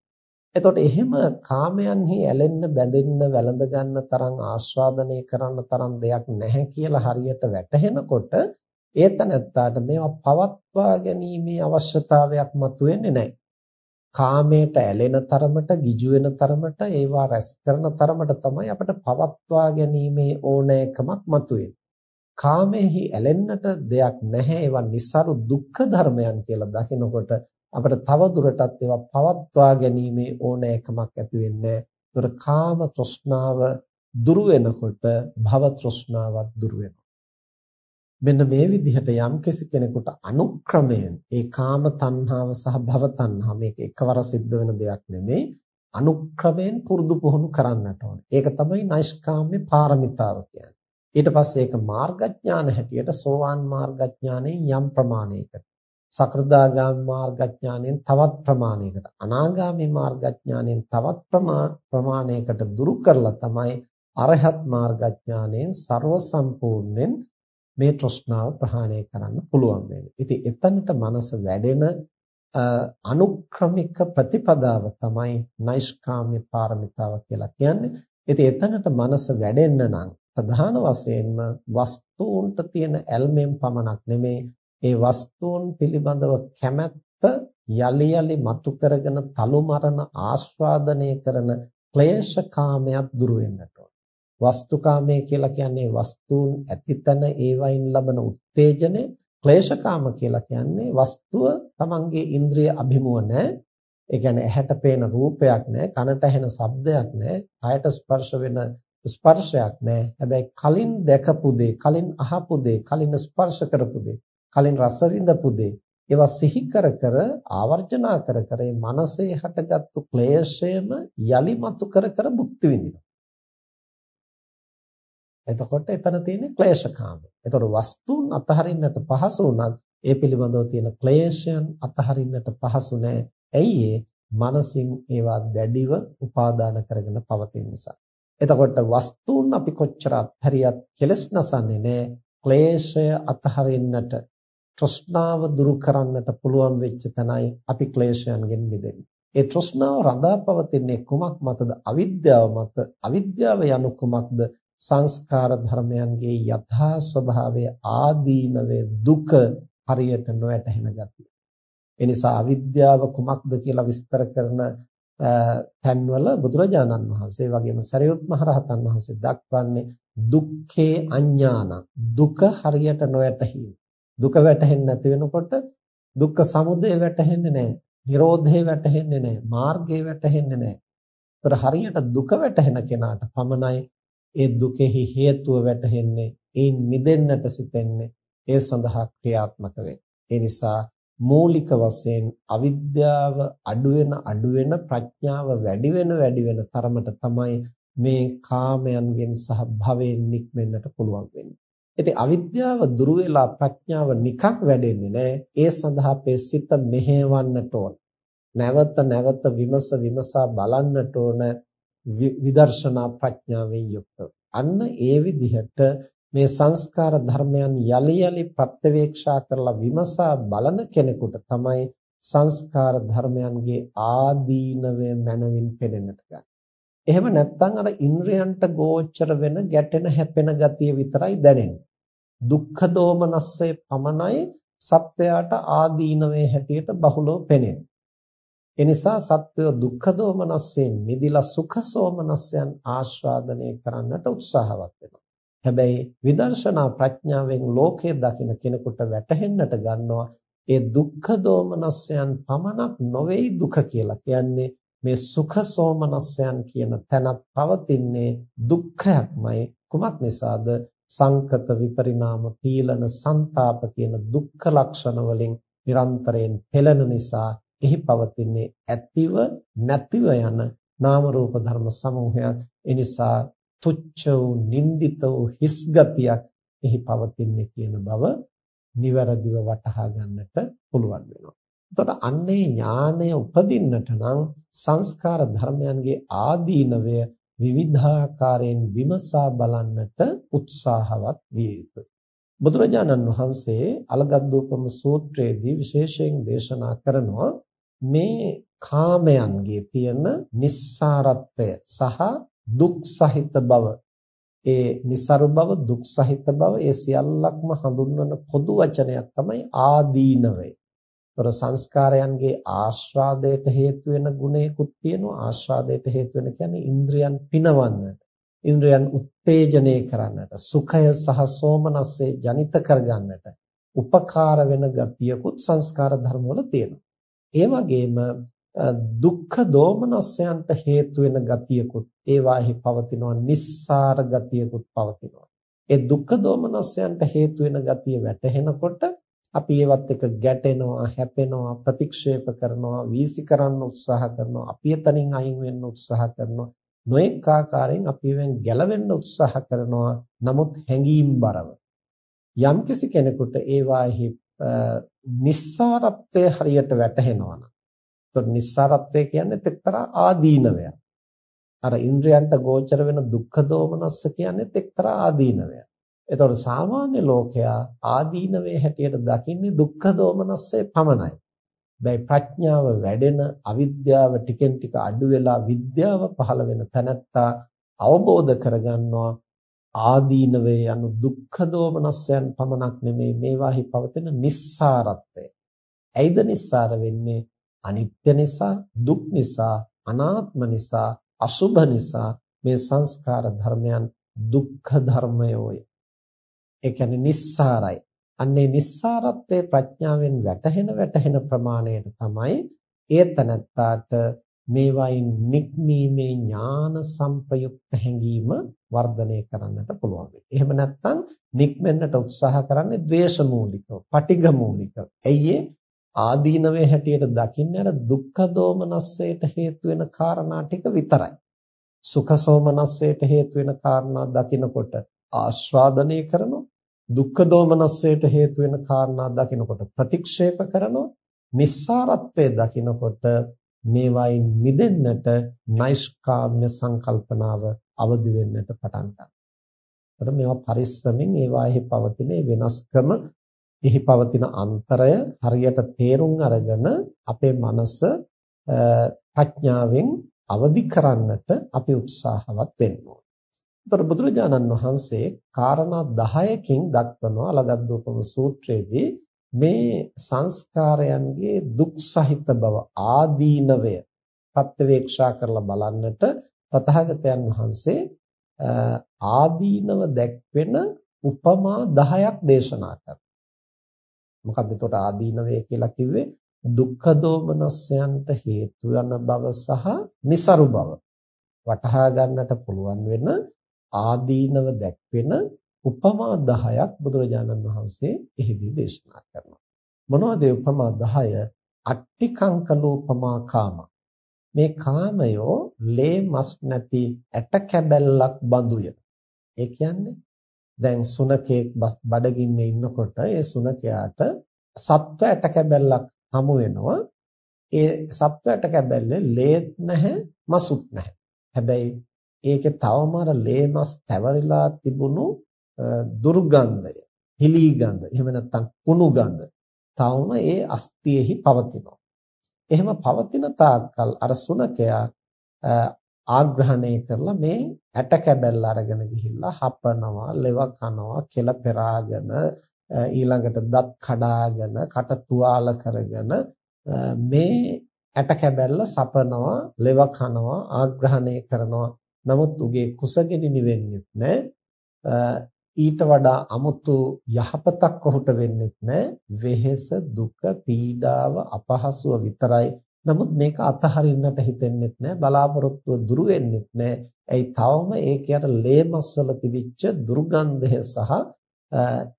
එතකොට එහෙම කාමයන්හි ඇලෙන්න බැඳෙන්න වැළඳ ගන්න තරම් ආස්වාදනය කරන්න තරම් දෙයක් නැහැ කියලා හරියට වැටහෙනකොට ඒතනත්තාට මේවා පවත්වා ගැනීමේ අවශ්‍යතාවයක් මතුවෙන්නේ නැහැ. කාමයට ඇලෙන තරමට, ගිජු වෙන තරමට, ඒවා රැස් කරන තරමට තමයි අපිට පවත්වා ගැනීමේ ඕනෑකමක් මතුවෙන්නේ. කාමෙහි ඇලෙන්නට දෙයක් නැහැ. ඒවා નિසරු දුක්ඛ ධර්මයන් කියලා දකිනකොට අපිට තව දුරටත් ඒවා පවත්වා ගැනීමේ ඕනෑකමක් ඇති වෙන්නේ. ඒතර කාම තෘෂ්ණාව දුරු වෙනකොට භව තෘෂ්ණාවත් දුරු වෙනවා. මෙන්න මේ විදිහට යම්කිසි කෙනෙකුට අනුක්‍රමයෙන් ඒ කාම තණ්හාව සහ භව තණ්හා මේක එකවර සිද්ධ වෙන දෙයක් නෙමෙයි අනුක්‍රමයෙන් පුරුදු පුහුණු කරන්නට ඕනේ. ඒක තමයි නෛෂ්කාම්‍ය පාරමිතාව කියන්නේ. ඊට පස්සේ ඒක මාර්ගඥාන හැටියට සෝවාන් මාර්ගඥානයෙන් යම් ප්‍රමාණයකට සකෘදාගාමී මාර්ගඥානයෙන් තවත් ප්‍රමාණයකට අනාගාමී මාර්ගඥානයෙන් තවත් ප්‍රමාණයකට දුරු කරලා තමයි අරහත් මාර්ගඥානයෙන් ਸਰව සම්පූර්ණයෙන් මේ තෘෂ්ණාව ප්‍රහාණය කරන්න පුළුවන් වෙන්නේ. ඉතින් එතනට මනස වැඩෙන අනුක්‍රමික ප්‍රතිපදාව තමයි නෛෂ්කාම්‍ය පාරමිතාව කියලා කියන්නේ. ඉතින් එතනට මනස වැඩෙන්න නම් ප්‍රධාන වශයෙන්ම වස්තුන්ට තියෙන ඇල්මෙන් පමණක් නෙමේ ඒ වස්තුන් පිළිබඳව කැමැත්ත යලි යලි මතු කරගෙන තලු මරණ ආස්වාදනය කරන ක්ලේශකාමයක් දුර වෙන්නට ඕන. වස්තුකාමය කියලා කියන්නේ වස්තුන් ඇතිතන ඒවයින් ලබන උත්තේජනය ක්ලේශකාම කියලා කියන්නේ වස්තුව තමන්ගේ ඉන්ද්‍රිය අභිමුව නැහැ. ඒ කියන්නේ ඇහැට පේන රූපයක් නැහැ, කනට ඇහෙන ශබ්දයක් නැහැ, කයට ස්පර්ශ වෙන ස්පර්ශයක් නැහැ. හැබැයි කලින් දැකපු දේ, කලින් අහපු දේ, කලින් ස්පර්ශ කරපු දේ, කලින් රස විඳපු දේ ඒවා සිහි කර කර ආවර්ජනා කර කර මේ මනසේ හටගත්තු ක්ලේශයම යලි මතු කර කර භුක්ති විඳිනවා. එතකොට එතන තියෙන්නේ ක්ලේශකාම. එතකොට වස්තුන් අතහරින්නට පහසු වුණත් ඒ පිළිබඳව තියෙන ක්ලේශයන් අතහරින්නට පහසු නෑ. ඇයි ඒ? මනසින් ඒවා දැඩිව උපාදාන කරගෙන පවතින නිසා. එතකොට වස්තුන් අපි කොච්චර අත්හැරියත් කෙලස් නසන්නේ නෑ. ක්ලේශය අතහරින්නට තෘෂ්ණාව දුරු කරන්නට පුළුවන් වෙච්ච තැනයි අපි ක්ලේශයන්ගෙන් මිදෙන්නේ. ඒ තෘෂ්ණාව රඳා පවතින්නේ කුමක් මතද? අවිද්‍යාව මත. අවිද්‍යාව යනු කුමක්ද? සංස්කාර ධර්මයන්ගේ යථා ස්වභාවය ආදීනවේ දුක හරියට නොවැටහෙන ගතිය. ඒ නිසා අවිද්‍යාව කුමක්ද කියලා විස්තර කරන තැන්වල බුදුරජාණන් වහන්සේ වගේම සරියුත් මහරහතන් වහන්සේ දක්වන්නේ දුක්ඛේ අඥාන දුක හරියට නොවැටහීම. දුක වැටහෙන්නේ නැති වෙනකොට දුක්ඛ සමුදය වැටහෙන්නේ නැහැ. නිරෝධය වැටහෙන්නේ නැහැ. මාර්ගය වැටහෙන්නේ නැහැ. ඒතර හරියට දුක වැටහෙන කෙනාට පමණයි ඒ දුකෙහි හේතුව වැටහෙන්නේ ඒන් මිදෙන්නට සිතෙන්නේ ඒ සඳහා ක්‍රියාත්මක ඒ නිසා මූලික වශයෙන් අවිද්‍යාව අඩු වෙන අඩු වෙන ප්‍රඥාව වැඩි වෙන වැඩි වෙන තරමට තමයි මේ කාමයන්ගෙන් සහ භවයෙන් නික්මෙන්නට පුළුවන් වෙන්නේ. ඉතින් අවිද්‍යාව දුරු වෙලා ප්‍රඥාව නිකක් වැඩෙන්නේ නැහැ. ඒ සඳහා අපේ සිත මෙහෙවන්නට ඕන. නැවත නැවත විමස විමසා බලන්නට ඕන. විදර්ශනා ප්‍රඥාවෙන් යුක්තව. අන්න ඒ විදිහට මේ සංස්කාර ධර්මයන් යලි යලි ප්‍රත්‍යවේක්ෂා කරලා විමසා බලන කෙනෙකුට තමයි සංස්කාර ධර්මයන්ගේ ආදීනවය මනවින් පෙනෙන්නට ගන්න. එහෙම නැත්නම් අර ඉන්ද්‍රයන්ට ගෝචර වෙන ගැටෙන හැපෙන ගතිය විතරයි දැනෙන්නේ. දුක්ඛ දෝමනස්සේ පමණයි සත්වයාට ආදීනවේ හැටියට බහුලව පෙනෙන්නේ. එනිසා සත්වය දුක්ඛ දෝමනස්යෙන් මිදිලා සුඛ සෝමනස්යන් ආස්වාදනය කරන්නට උත්සාහවත් වෙනවා. හැබැයි විදර්ශනා ප්‍රඥාවෙන් ලෝකයේ දකින කෙනෙකුට වැටහෙන්නට ගන්නවා ඒ දුක්ඛ දෝමනස්යන් පමණක් නොවේයි දුක කියලා. කියන්නේ මේ සුඛ සෝමනස්යන් කියන තැනත් පවතින්නේ දුක්ඛයක්මයි. කුමක් නිසාද? සංකත විපරිණාම පීලන ਸੰతాප කියන දුක්ඛ ලක්ෂණ වලින් නිරන්තරයෙන් පෙළෙන නිසා එහි පවතින්නේ ඇතිව නැතිව යන නාම රූප ධර්ම සමූහයක් ඒ නිසා තුච්ච වූ නින්දිත වූ හිස් ගතියක් එහි පවතින්නේ කියන බව නිවැරදිව වටහා ගන්නට පුළුවන් වෙනවා. එතකොට අන්නේ ඥානය උපදින්නට නම් සංස්කාර ධර්මයන්ගේ ආදීනවය විවිධාකාරයෙන් විමසා බලන්නට උත්සාහවත් විය යුතුයි. බුදුරජාණන් වහන්සේ අලගද්දූපම සූත්‍රයේදී විශේෂයෙන් දේශනා කරනවා මේ කාමයන්ගේ තියෙන nissarattya සහ දුක් සහිත බව ඒ નિසරු බව දුක් සහිත බව ඒ සියල්ලක්ම හඳුන්වන පොදු වචනයක් තමයි ආදීනවය. ତොර සංස්කාරයන්ගේ ආස්වාදයට හේතු වෙන ගුණයකුත් තියෙනවා. ආස්වාදයට හේතු වෙන කියන්නේ ඉන්ද්‍රයන් පිනවන්නට ඉන්ද්‍රයන් උත්තේජනය කරන්නට සුඛය සහ සෝමනස්සේ ජනිත කරගන්නට උපකාර වෙන ගතියකුත් සංස්කාර ධර්මවල තියෙනවා. ඒ වගේම දුක්ඛ දෝමනස්යන්ට හේතු වෙන ගතියකුත් ඒවාෙහි පවතිනවා. nissāra ගතියකුත් පවතිනවා. ඒ දුක්ඛ දෝමනස්යන්ට හේතු වෙන ගතිය වැටහෙනකොට අපි ඒවත් එක ගැටෙනවා, හැපෙනවා, ප්‍රතික්ෂේප කරනවා, වීසි කරන්න උත්සාහ කරනවා, අපි එතනින් අයින් වෙන්න උත්සාහ කරනවා. නොඑක ආකාරයෙන් අපි වෙන් ගැලවෙන්න උත්සාහ කරනවා. නමුත් හැඟීම් බරව. යම්කිසි කෙනෙකුට ඒවාෙහි නිස්සාරත්වය හරියට වැටහෙනවා නම් එතකොට නිස්සාරත්වය කියන්නේ එක්තරා ආදීනවයක්. අර ඉන්ද්‍රයන්ට ගෝචර වෙන දුක්ඛ දෝමනස්ස කියන්නේ එක්තරා ආදීනවයක්. එතකොට සාමාන්‍ය ලෝකයා ආදීනවේ හැටියට දකින්නේ දුක්ඛ දෝමනස්සේ පමණයි. බැයි ප්‍රඥාව වැඩෙන අවිද්‍යාව ටිකෙන් ටික අඩු වෙලා විද්‍යාව පහළ වෙන තැනත්තා අවබෝධ කරගන්නවා ආදීනවේ යනු දුක්ඛ දෝමනස්යන් පමණක් නෙමේ මේවාහි පවතින නිස්සාරත්වය. ඇයිද නිස්සාර වෙන්නේ? අනිත්‍ය නිසා, දුක් නිසා, අනාත්ම නිසා, අසුභ නිසා මේ සංස්කාර ධර්මයන් දුක්ඛ ධර්මයෝය. ඒ කියන්නේ නිස්සාරයි. අන්නේ නිස්සාරත්වයේ ප්‍රඥාවෙන් වැටහෙන වැටහෙන ප්‍රමාණයට තමයි ඒතනත්තාට මේවායින් නික්මීමේ ඥාන සංප්‍රයුක්ත හැඟීම වර්ධනය කරන්නට පුළුවන්. එහෙම නැත්නම් නික්මෙන්නට උත්සාහ කරන්නේ ද්වේෂ මූලිකව, පටිඝ මූලිකව. ඇයි ආදීනවේ හැටියට දකින්නේ අර දුක්ඛ දෝමනස්සයට හේතු වෙන කාරණා ටික විතරයි. සුඛ සෝමනස්සයට හේතු වෙන කාරණා දකිනකොට ආස්වාදනය කරනවා. දුක්ඛ දෝමනස්සයට හේතු වෙන කාරණා දකිනකොට ප්‍රතික්ෂේප කරනවා. නිස්සාරත්වයේ දකිනකොට මේවායින් මිදෙන්නට නෛෂ්කාම්‍ය සංකල්පනාව අවදි වෙන්නට පටන් ගන්නවා. ඒතර මේවා පරිස්සමෙන් ඒවාෙහි පවතින වෙනස්කම, එහි පවතින අන්තරය හරියට තේරුම් අරගෙන අපේ මනස ප්‍රඥාවෙන් අවදි කරන්නට අපි උත්සාහවත් වෙන්න ඕනේ. ඒතර බුදුරජාණන් වහන්සේ කාරණා 10කින් දක්වනවා අලගද්දෝපම සූත්‍රයේදී මේ සංස්කාරයන්ගේ දුක් සහිත බව ආදීනවය ප්‍රත්‍යවේක්ෂා කරලා බලන්නට තථාගතයන් වහන්සේ ආදීනව දැක්වෙන උපමා 10ක් දේශනා කරනවා. මොකක්ද එතකොට ආදීනවය කියලා කිව්වේ දුක්ඛ දෝමනස්යන්ට හේතු වන බව සහ નિසරු බව වටහා ගන්නට පුළුවන් වෙන ආදීනව දැක්වෙන උපමා 10ක් බුදුරජාණන් වහන්සේ එහිදී දේශනා කරනවා. මොනවද උපමා 10? අට්ටිකංකලෝපමා කාම. මේ කාමයෝ ලේ මස් නැති ඇට කැබැල්ලක් බඳුය. ඒ කියන්නේ දැන් සුනකෙක් බඩගින්නේ ඉන්නකොට ඒ සුනකයාට සත්ව ඇට කැබැල්ලක් හමු වෙනවා. ඒ සත්ව ඇට කැබැල්ලේ ලේත් නැහැ මසුත් නැහැ. හැබැයි ඒකේ තවම අර ලේ මස් තැවරිලා තිබුණු දුර්ගන්ධය, හිලී ගඳ, එහෙම නැත්නම් කුණු ගඳ තවම ඒ අස්තියෙහි පවතිනවා. එහෙම පවතින තාක්කල් අර සුනකයා ආග්‍රහණය කරලා මේ ඇට කැබැල්ල අරගෙන ගිහිල්ලා හපනවා, ලෙව කනවා, කෙල පෙරාගෙන ඊළඟට දත් කඩාගෙන, කට තුවාල කරගෙන මේ ඇට කැබැල්ල සපනවා, ලෙව කනවා, ආග්‍රහණය කරනවා. නමුත් උගේ කුසගෙඩි නිවෙන්නේ නැහැ. ඊට වඩා 아무තු යහපතක් ඔහුට වෙන්නේ නැහැ. වෙහෙස, දුක, පීඩාව, අපහසුව විතරයි. නමුත් මේක අතහරින්නට හිතෙන්නේ නැහැ. බලාපොරොත්තුව දුරු වෙන්නේ නැහැ. ඇයි තවම ඒකයට ලේමස් වල තිබිච්ච දුර්ගන්ධය සහ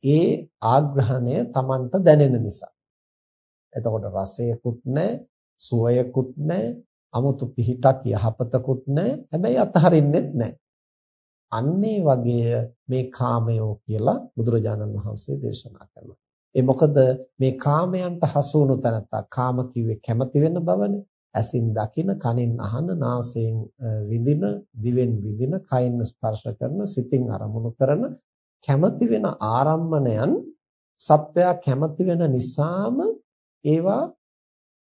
ඒ ආග්‍රහණය Tamanට දැනෙන නිසා. එතකොට රසයකුත් නැහැ, සුවයකුත් නැහැ, 아무තු පිහිටක් යහපතකුත් නැහැ. හැබැයි අතහරින්නෙත් නැහැ. අන්නේ වගේ මේ කාමයෝ කියලා බුදුරජාණන් වහන්සේ දේශනා කරනවා. ඒ මොකද මේ කාමයන්ට හසු වුණු තැනත්තා කාම කිව්වේ කැමති වෙන බවනේ. ඇසින් දකින, කනින් අහන, නාසයෙන් විඳින, දිවෙන් විඳින, කයින් ස්පර්ශ කරන, සිතින් අරමුණු කරන කැමති වෙන ආරම්මණයන් සත්වයා කැමති වෙන නිසාම ඒවා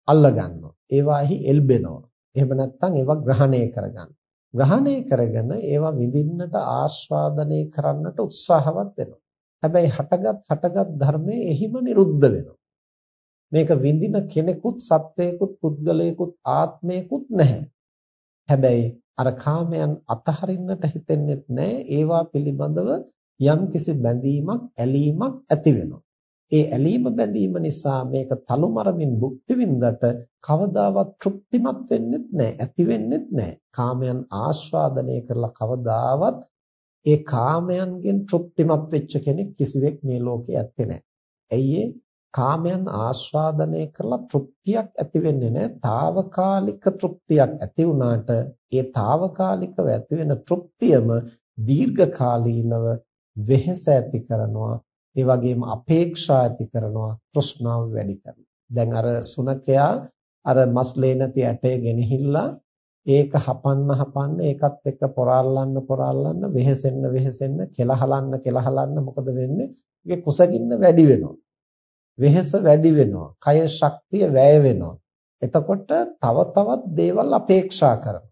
අල්ල ගන්නවා. ඒවාෙහි එල්බෙනවා. එහෙම නැත්නම් ඒවා ග්‍රහණය කරගන්නවා. ග්‍රහණය කරගෙන ඒවා විඳින්නට ආස්වාදනය කරන්නට උත්සාහවත් වෙනවා. හැබැයි හටගත් හටගත් ධර්මයේ එහිම නිරුද්ධ වෙනවා. මේක විඳින කෙනෙකුත් සත්වයකුත් පුද්ගලයෙකුත් ආත්මයකුත් නැහැ. හැබැයි අර කාමයන් අතහරින්නට හිතෙන්නේ නැහැ. ඒවා පිළිබඳව යම්කිසි බැඳීමක් ඇලීමක් ඇති වෙනවා. ඒ ඇලීම බැඳීම නිසා මේක තලු මරමින් භුක්ති විඳට කවදාවත් තෘප්තිමත් වෙන්නෙත් නැහැ ඇති වෙන්නෙත් නැහැ කාමයන් ආස්වාදනය කරලා කවදාවත් ඒ කාමයන්ගෙන් තෘප්තිමත් වෙච්ච කෙනෙක් කිසිවෙක් මේ ලෝකේ ඇත්තේ නැහැ ඇයි කාමයන් ආස්වාදනය කරලා තෘප්තියක් ඇති වෙන්නේ නැහැ తాවකාලික තෘප්තියක් ඇති වුණාට ඒ తాවකාලිකව ඇති වෙන තෘප්තියම දීර්ඝකාලීනව වෙහෙස ඇති කරනවා. ඒ වගේම අපේක්ෂා ඇති කරනවා තෘෂ්ණාව වැඩි කරනවා. දැන් අර සුනකයා අර මස්ලේ නැති ඇටය ගෙනහිල්ලා ඒක හපන්න හපන්න ඒකත් එක්ක පොරාල්ලන්න පොරාල්ලන්න වෙහෙසෙන්න වෙහෙසෙන්න කෙලහලන්න කෙලහලන්න මොකද වෙන්නේ? ඒකේ කුසගින්න වැඩි වෙනවා. වෙහෙස වැඩි වෙනවා. කය ශක්තිය වැය වෙනවා. එතකොට තව තවත් දේවල් අපේක්ෂා කරනවා.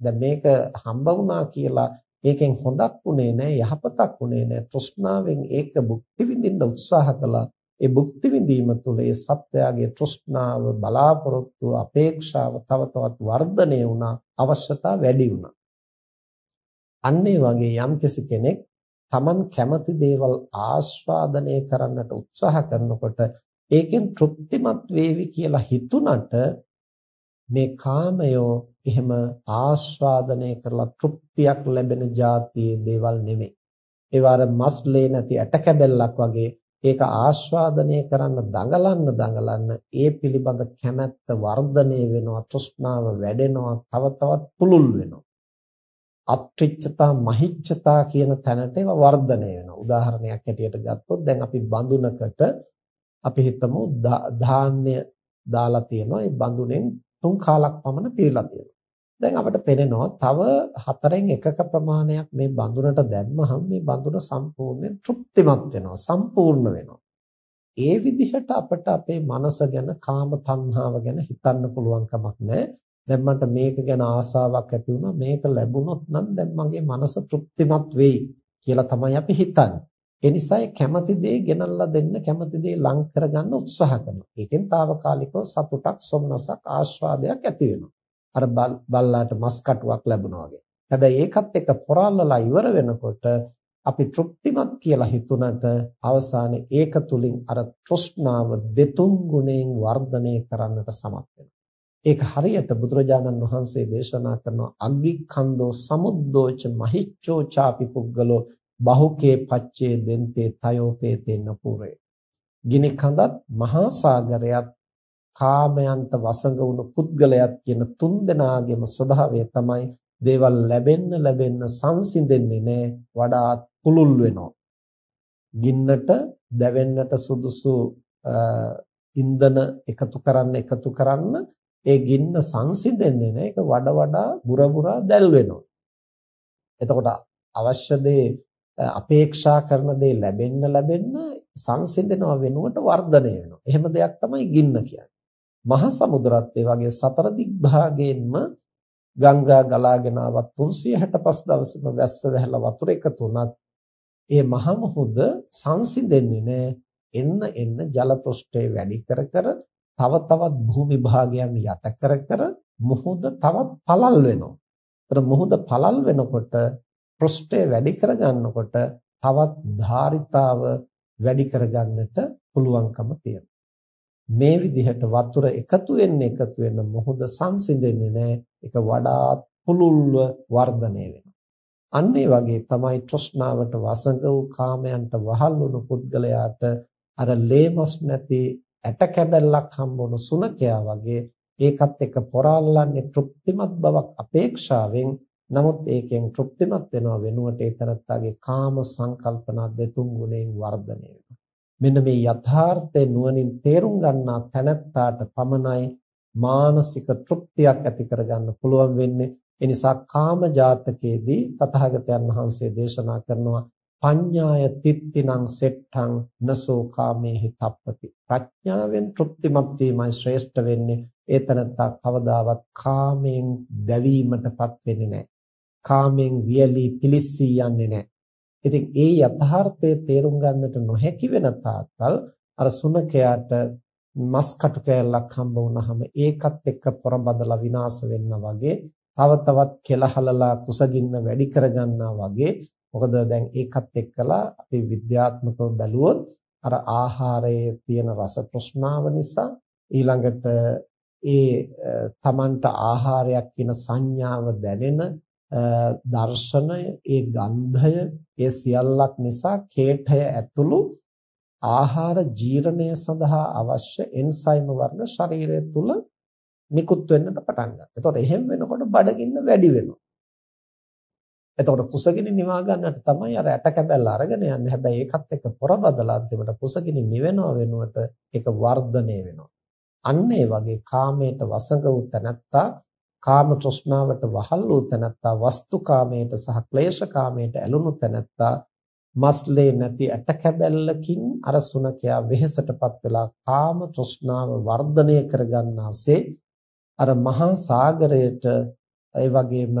දැන් මේක හම්බ වුණා කියලා ඒකෙන් හොඳක් උනේ නැහැ යහපතක් උනේ නැහැ තෘෂ්ණාවෙන් ඒක භුක්ති විඳින්න උත්සාහ කළා. ඒ භුක්ති විඳීම තුළ ඒ සත්වයාගේ තෘෂ්ණාව බලාපොරොත්තු අපේක්ෂාව තව තවත් වර්ධනය වුණා. අවශ්‍යතාව වැඩි වුණා. අන්න ඒ වගේ යම්කිසි කෙනෙක් Taman කැමති දේවල් ආස්වාදනය කරන්නට උත්සාහ කරනකොට ඒකෙන් තෘප්තිමත් වේවි කියලා හිතුණට මේ කාමයෝ එහෙම ආස්වාදනය කරලා තෘප්තියක් ලැබෙන જાතියේ දේවල් නෙමෙයි. ඒවා අර මස්ලේ නැති ඇට කැබැල්ලක් වගේ ඒක ආස්වාදනය කරන්න දඟලන්න දඟලන්න ඒ පිළිබඳ කැමැත්ත වර්ධනය වෙනවා තෘෂ්ණාව වැඩෙනවා තව තවත් පුළුල් වෙනවා. අත්‍රිච්ඡතා මහිච්ඡතා කියන තැනට ඒවා වර්ධනය වෙනවා. උදාහරණයක් හැටියට ගත්තොත් දැන් අපි බඳුනකට අපි හිතමු ධාන්‍ය දාලා තියෙනවා. ඒ බඳුනෙන් තුන් කාලක් පමණ පිරීලා තියෙනවා. දැන් අපිට පේනවා තව හතරෙන් එකක ප්‍රමාණයක් මේ බඳුනට දැම්මහම මේ බඳුන සම්පූර්ණයෙන් තෘප්තිමත් වෙනවා සම්පූර්ණ වෙනවා. ඒ විදිහට අපිට අපේ මනස ගැන කාම තණ්හාව ගැන හිතන්න පුළුවන් කමක් නැහැ. දැන් මට මේක ගැන ආසාවක් ඇති වුණා මේක ලැබුණොත් නම් දැන් මගේ මනස තෘප්තිමත් වෙයි කියලා තමයි අපි හිතන්නේ. ඒ නිසායි කැමති දේ ගෙනල්ලා දෙන්න කැමති දේ ලං කරගන්න උත්සාහ කරනවා. ඒකෙන් తాවකාලිකව සතුටක්, සොම්නසක්, ආස්වාදයක් ඇති වෙනවා. අර බල්ලාට මස් කටුවක් ලැබුණා වගේ. හැබැයි ඒකත් එක්ක පොරාල්ලලා ඉවර වෙනකොට අපි තෘප්තිමත් කියලා හිතුණට අවසානයේ ඒක තුලින් අර තෘෂ්ණාව දෙතුන් ගුණයෙන් වර්ධනය කරන්නට සමත් ඒක හරියට බුදුරජාණන් වහන්සේ දේශනා කරන අග්ගිකන්தோ සමුද්දෝච මහිච්ඡෝ ചാපි පුද්ගලෝ බහුකේ පච්චේ දෙන්තේ තයෝපේතේ නපුරේ. ගිනි කඳත් මහා සාගරයත් කාමයන්ට වසඟ වුණු පුද්ගලයාත් කියන තුන් දෙනාගේම ස්වභාවය තමයි දේවල් ලැබෙන්න ලැබෙන්න සංසිඳෙන්නේ නැහැ වඩාත් පුළුල් වෙනවා. ගින්නට දැවෙන්නට සුදුසු ඉන්ධන එකතු කරන්න එකතු කරන්න ඒ ගින්න සංසිඳෙන්නේ නැහැ ඒක වඩා වඩා බුර බුරා දැල් වෙනවා. එතකොට අවශ්‍ය දේ අපේක්ෂා කරන දේ ලැබෙන්න ලැබෙන්න සංසිඳනවා වෙනුවට වර්ධනය වෙනවා. එහෙම දෙයක් තමයි ගින්න කියන්නේ. මහා සමුද්‍රත් ඒ වගේ සතර දිග්භාගයෙන්ම ගංගා ගලාගෙන ආවත් 365 දවසෙම වැස්ස වැහලා වතුර එකතු වුණත් ඒ මහ මුහුද සංසිඳෙන්නේ නැහැ. එන්න එන්න ජල පෘෂ්ඨය වැඩි කර කර තව තවත් භූමි භාගයන් යට කර කර මුහුද තවත් පළල් වෙනවා. ඒතර මුහුද පළල් වෙනකොට පෘෂ්ඨය වැඩි කරගන්නකොට තවත් ධාරිතාව වැඩි කරගන්නට පුළුවන්කම තියෙනවා. මේ විදිහට වතුර එකතු වෙන්න එකතු වෙන මොහොත සංසිඳෙන්නේ නැහැ. ඒක වඩාත් පුළුල්ව වර්ධනය වෙනවා. අන්න ඒ වගේ තමයි තෘෂ්ණාවට වසඟ වූ කාමයන්ට වහල් වුණු පුද්ගලයාට අර ලේමස් නැති ඇට කැබැල්ලක් හම්බුණු සුනකයා වගේ ඒකත් එක්ක පොරාලන්නේ තෘප්තිමත් බවක් අපේක්ෂාවෙන් නමුත් ඒකෙන් තෘප්තිමත් වෙනව වෙනුවට ඒ තරත්තාගේ කාම සංකල්පනා දෙතුන් ගුණයෙන් වර්ධනය වෙනවා. මෙන්න මේ යථාර්ථය නුවණින් තේරුම් ගන්නා තැනැත්තාට පමණයි මානසික තෘප්තියක් ඇති කරගන්න පුළුවන් වෙන්නේ. ඒ නිසා කාම ජාතකයේදී තථාගතයන් වහන්සේ දේශනා කරනවා පඤ්ඤාය තිත්තිනං සෙට්ඨං නසෝ කාමේහි තප්පති ප්‍රඥාවෙන් තෘප්තිමත් වීමයි ශ්‍රේෂ්ඨ වෙන්නේ ඒ තනත්තා කවදාවත් කාමයෙන් දැවීමටපත් වෙන්නේ නැහැ කාමෙන් වියලී පිලිස්සී යන්නේ නැහැ. ඉතින් ඒ යථාර්ථය තේරුම් ගන්නට නොහැකි වෙන තාක්කල් අර සුනකයාට මස් කටු කෑල්ලක් හම්බ වුණාම ඒකත් එක්ක පොරබදලා විනාශ වෙන්න වගේ තව තවත් කෙලහලලා කුසගින්න වැඩි කරගන්නා වගේ මොකද දැන් ඒකත් එක්කලා අපි විද්‍යාත්මකව බැලුවොත් අර ආහාරයේ තියෙන රස තෘෂ්ණාව නිසා ඊළඟට ඒ තමන්ට ආහාරයක් කියන සංඥාව දැනෙන දර්ශනය, ඒ ගන්ධය, ඒ සියල්ලක් නිසා කේඨය ඇතුළු ආහාර ජීර්ණය සඳහා අවශ්‍ය එන්සයිම වර්ග ශරීරය තුල නිකුත් වෙන්නට පටන් ගන්නවා. එතකොට එහෙම වෙනකොට බඩගින්න වැඩි වෙනවා. එතකොට කුසගිනි නිවා ගන්නට තමයි අර ඇට කැබැල්ල අරගෙන යන්නේ. හැබැයි ඒකත් එක්ක පොරබදලා අන්තිමට කුසගිනි නිවෙනව වෙනුවට ඒක වර්ධනය වෙනවා. අන්න ඒ වගේ කාමයට වසඟ වූ තැනැත්තා කාම තෘෂ්ණාවට වහල් වූ තැනැත්තා වස්තුකාමයට සහ ක්ලේශකාමයට ඇලුණු තැනැත්තා මස්ලේ නැති ඇට කැබැල්ලකින් අර සුනකයා වෙහෙසටපත් වෙලා කාම තෘෂ්ණාව වර්ධනය කරගන්නාසේ අර මහා සාගරයට ඒ වගේම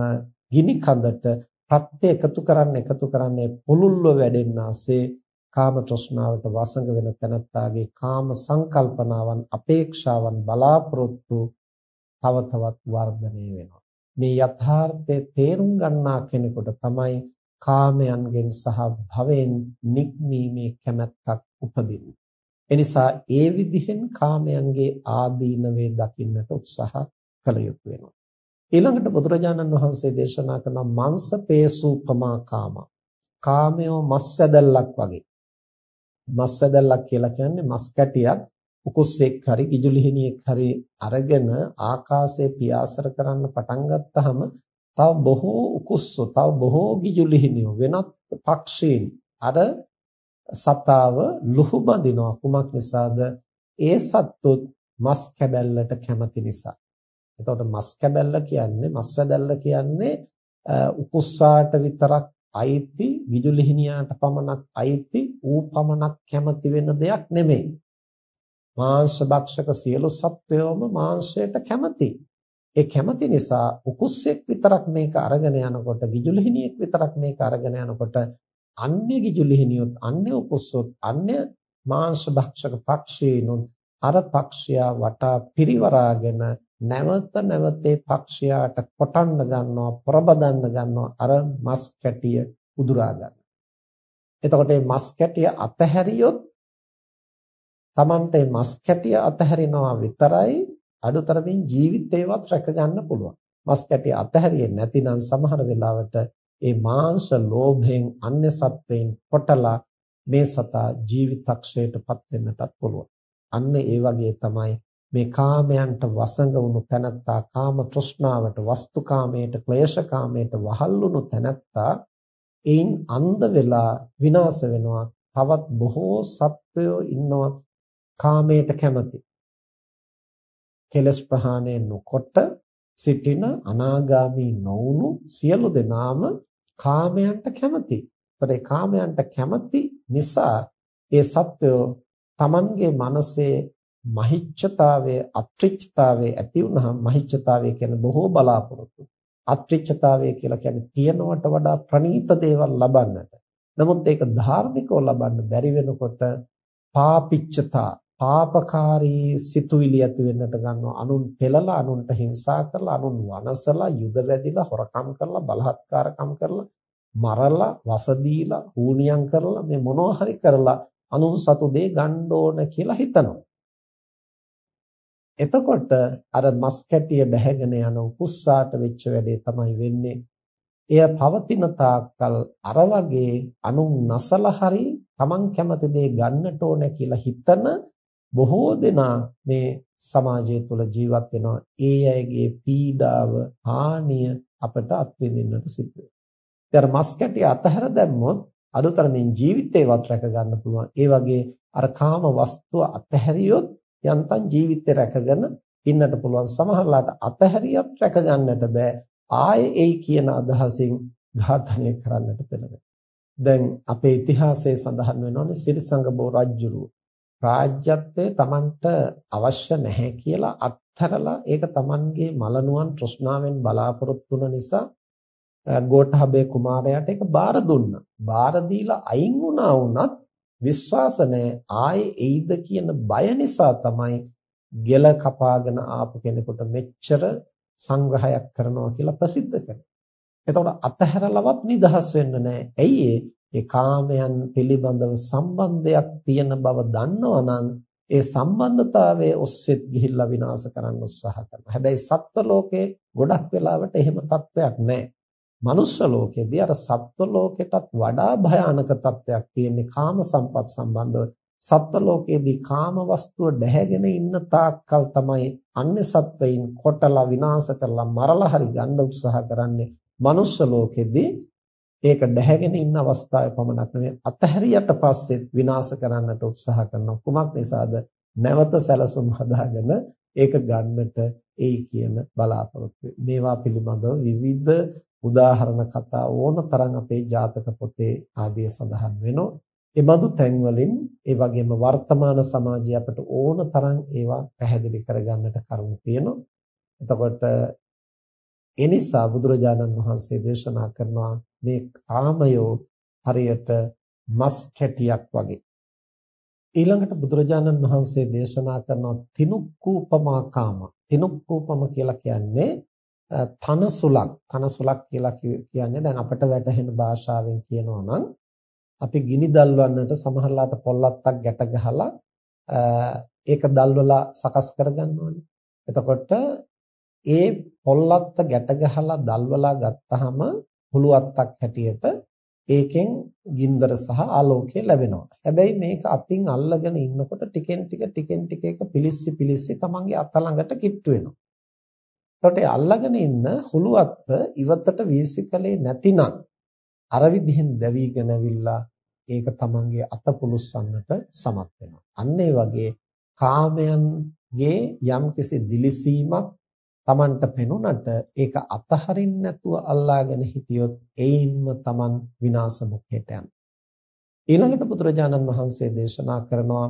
ගිනි කඳට ප්‍රත්‍ය එකතු කරන්න එකතු කරන්නේ පුළුල්ව වැඩෙන්නාසේ කාම තෘෂ්ණාවට වසඟ වෙන තැනත්තාගේ කාම සංකල්පනාවන් අපේක්ෂාවන් බලාපොරොත්තු තව තවත් වර්ධනය වෙනවා මේ යථාර්ථය තේරුම් ගන්නා කෙනෙකුට තමයි කාමයන්ගෙන් සහ භවයෙන් නික්මීමේ කැමැත්තක් උපදින්නේ එනිසා ඒ විදිහෙන් කාමයන්ගේ ආදීනවේ දකින්නට උත්සාහ කළ යුතු වෙනවා ඊළඟට බුදුරජාණන් වහන්සේ දේශනා කරන මංස පේසූපමා කාම. කාමයෝ මස් වැදල්ලක් වගේ. මස් වැදල්ලක් කියලා කියන්නේ මස් කැටියක් උකුස්සෙක් හරි කිජුලිහිණියෙක් හරි අරගෙන ආකාශයේ පියාසර කරන්න පටන් ගත්තාම තව බොහෝ උකුස්සෝ තව බොහෝ කිජුලිහිණියෝ වෙනත් පක්ෂීන් අර සතාව ලුහු බඳිනවා කුමක් නිසාද? ඒ සත්තුත් මස් කැබැල්ලට කැමති නිසා. එතකොට මස් කැබැල්ල කියන්නේ මස් වැදල්ල කියන්නේ උකුස්සාට විතරක් අයිති විදුලිහිනියාට පමණක් අයිති ඌ පමණක් කැමති වෙන දෙයක් නෙමෙයි. මාංශ භක්ෂක සියලු සත්වයෝම මාංශයට කැමති. ඒ කැමති නිසා උකුස්සෙක් විතරක් මේක අරගෙන යනකොට විදුලිහිනියෙක් විතරක් මේක අරගෙන යනකොට අන්‍ය විදුලිහිනියොත් අන්‍ය උකුස්සොත් අන්‍ය මාංශ භක්ෂක පක්ෂීනොත් අර පක්ෂයා වටා පිරිවරාගෙන නැවත නැවතේ පක්ෂයාට කොටන්න ගන්නවා ප්‍රබදන්න ගන්නවා අර මස් කැටිය උදුරා ගන්න. එතකොට මේ මස් කැටිය අතහැරියොත් Tamante මස් කැටිය අතහැරිනවා විතරයි අඩුතරමින් ජීවිතේවත් රැක ගන්න පුළුවන්. මස් කැටිය අතහැරියේ නැතිනම් සමහර වෙලාවට ඒ මාංශ ලෝභයෙන් අන්‍ය සත්වයින් කොටලා මේ සතා ජීවිතක්ෂයටපත් වෙන්නටත් පුළුවන්. අන්න ඒ වගේ තමයි මේ කාමයන්ට වසඟ වුණු තැනැත්තා කාම තෘෂ්ණාවට වස්තුකාමයට ක්ලේශකාමයට වහල් වුණු තැනැත්තා එයින් අන්ධ වෙලා විනාශ වෙනවා තවත් බොහෝ සත්වයෝ ඉන්නවා කාමයට කැමති කෙලස් ප්‍රහාණය නොකොට සිටින අනාගාමී නොවුණු සියලු දෙනාම කාමයන්ට කැමති. ඒතර කාමයන්ට කැමති නිසා ඒ සත්වයෝ Tamanගේ මනසේ මහිච්ඡතාවය අත්‍රිච්ඡතාවය ඇති වුනහම මහිච්ඡතාවය කියන්නේ බොහෝ බලාපොරොත්තු. අත්‍රිච්ඡතාවය කියලා කියන්නේ තියනවට වඩා ප්‍රණීත දේවල් ලබන්නට. නමුත් ඒක ධාර්මිකව ලබන්න බැරි වෙනකොට පාපිච්ඡතා පාපකාරී සිතුවිලි ඇති වෙන්නට ගන්නවා. අනුන් පෙළලා අනුන්ට හිංසා කරලා අනුන් වනසලා යුද වැදිලා හොරකම් කරලා බලහත්කාරකම් කරලා මරලා වසදීලා හූනියම් කරලා මේ මොනවා හරි කරලා අනුන් සතු දේ ගන්න ඕන කියලා හිතනවා. එතකොට අර මස් කැටිය බැහැගෙන යන උකුස්සාට වෙච්ච වැඩේ තමයි වෙන්නේ. එය පවතින තාක්කල් අර වගේ අනුන් නසලා හරි Taman කැමති දේ ගන්නට ඕන කියලා හිතන බොහෝ දෙනා මේ සමාජය තුළ ජීවත් වෙනවා. ඒ අයගේ පීඩාව, හානිය අපට අත්විඳින්නට සිද්ධ වෙනවා. මස් කැටිය අතහැර දැම්මොත් අදුතරමින් ජීවිතේවත් රැක ගන්න පුළුවන්. ඒ වගේ අර කාම වස්තුව අතහැරියොත් යන්තම් ජීවිතේ රැකගෙන ඉන්නට පුළුවන් සමහරලාට අතහැරියත් රැක ගන්නට බෑ ආයේ එයි කියන අදහසින් ඝාතනය කරන්නට පෙළඹෙනවා දැන් අපේ ඉතිහාසයේ සඳහන් වෙනවානේ සිරිසංගබෝ රජුරුව රාජ්‍යත්වයේ Tamanට අවශ්‍ය නැහැ කියලා අත්හැරලා ඒක Tamanගේ මලනුවන් තෘෂ්ණාවෙන් බලාපොරොත්තු වුණ නිසා ගෝඨහබේ කුමාරයාට ඒක බාර දුන්නා. බාර දීලා අයින් වුණා වුණත් විශ්වාස ආයේ එයිද කියන බය නිසා තමයි ගෙල කපාගෙන ආපු කෙනෙකුට මෙච්චර සංග්‍රහයක් කරනවා කියලා ප්‍රසිද්ධ කරන්නේ. එතකොට අතහැරලවත් නිදහස් වෙන්න නැහැ. ඇයි ඒ කාමයන් පිළිබඳව සම්බන්ධයක් තියෙන බව දන්නවනම් ඒ සම්බන්ධතාවයේ ඔස්සේත් ගිහිල්ලා විනාශ කරන්න උත්සාහ කරනවා. හැබැයි සත්ත්ව ලෝකේ ගොඩක් වෙලාවට එහෙම තත්වයක් නැහැ. මනුෂ්‍ය ලෝකෙදී අර සත්ව ලෝකෙටත් වඩා භයානක තත්ත්වයක් තියෙන්නේ කාම සම්පත් සම්බන්ධව. සත්ව ලෝකයේදී කාම වස්තුව දැහැගෙන ඉන්න තාක්කල් තමයි අන්‍ය සත්වයින් කොටලා විනාශ කරලා මරලා හරි ගන්න උත්සාහ කරන්නේ. මනුෂ්‍ය ලෝකෙදී ඒක දැහැගෙන ඉන්න අවස්ථාවේ පමණක් නෙවෙයි අතහැරියට පස්සෙත් විනාශ කරන්නට උත්සාහ කරන කුමක් නිසාද නැවත සැලසුම් හදාගෙන ඒක ගන්නට එයි කියන බලාපොරොත්තු මේවා පිළිබඳව විවිධ උදාහරණ කතා ඕන තරම් අපේ ජාතක පොතේ ආදී සඳහන් වෙනවා. ඒ බඳු තැන්වලින් ඒ වගේම වර්තමාන සමාජය අපට ඕන තරම් ඒවා පැහැදිලි කරගන්නට කරුණු තියෙනවා. එතකොට ඒ නිසා බුදුරජාණන් වහන්සේ දේශනා කරනවා මේ කාමයෝ හරියට මස් කැටියක් වගේ. ඊළඟට බුදුරජාණන් වහන්සේ දේශනා කරන තිනුක්කූපමා කාම. තිනුක්කූපම කියලා කියන්නේ තනසුලක්. තනසුලක් කියලා කියන්නේ දැන් අපිට වැටහෙන භාෂාවෙන් කියනවා නම් අපි ගිනි දල්වන්නට සමහරලාට පොල්ලත්තක් ගැට ගහලා ඒක දල්වලා සකස් කරගන්නවානේ. එතකොට ඒ පොල්ලත්ත ගැට ගහලා දල්වලා ගත්තාම හුලුවත්තක් හැටියට ඒකෙන් ගින්දර සහ ආලෝකය ලැබෙනවා. හැබැයි මේක අතින් අල්ලගෙන ඉන්නකොට ටිකෙන් ටික ටිකෙන් ටික ඒක පිලිස්සි පිලිස්සි තමන්ගේ අත ළඟට කිට්ටු වෙනවා. එතකොට අල්ලගෙන ඉන්න හුලුවත්ත ඉවතට වීසිකලේ නැතිනම් අර විදිහෙන් දැවිගෙන ඇවිල්ලා ඒක තමන්ගේ අත පුලුස්සන්නට සමත් වෙනවා. අන්න ඒ වගේ කාමයන්ගේ යම්කිසි දිලිසීමක් Tamanට පෙනුනට ඒක අතහරින්න නැතුව අල්ලාගෙන හිටියොත් ඒයින්ම Taman විනාශ මුඛයට යනවා. ඊළඟට බුදුරජාණන් වහන්සේ දේශනා කරනවා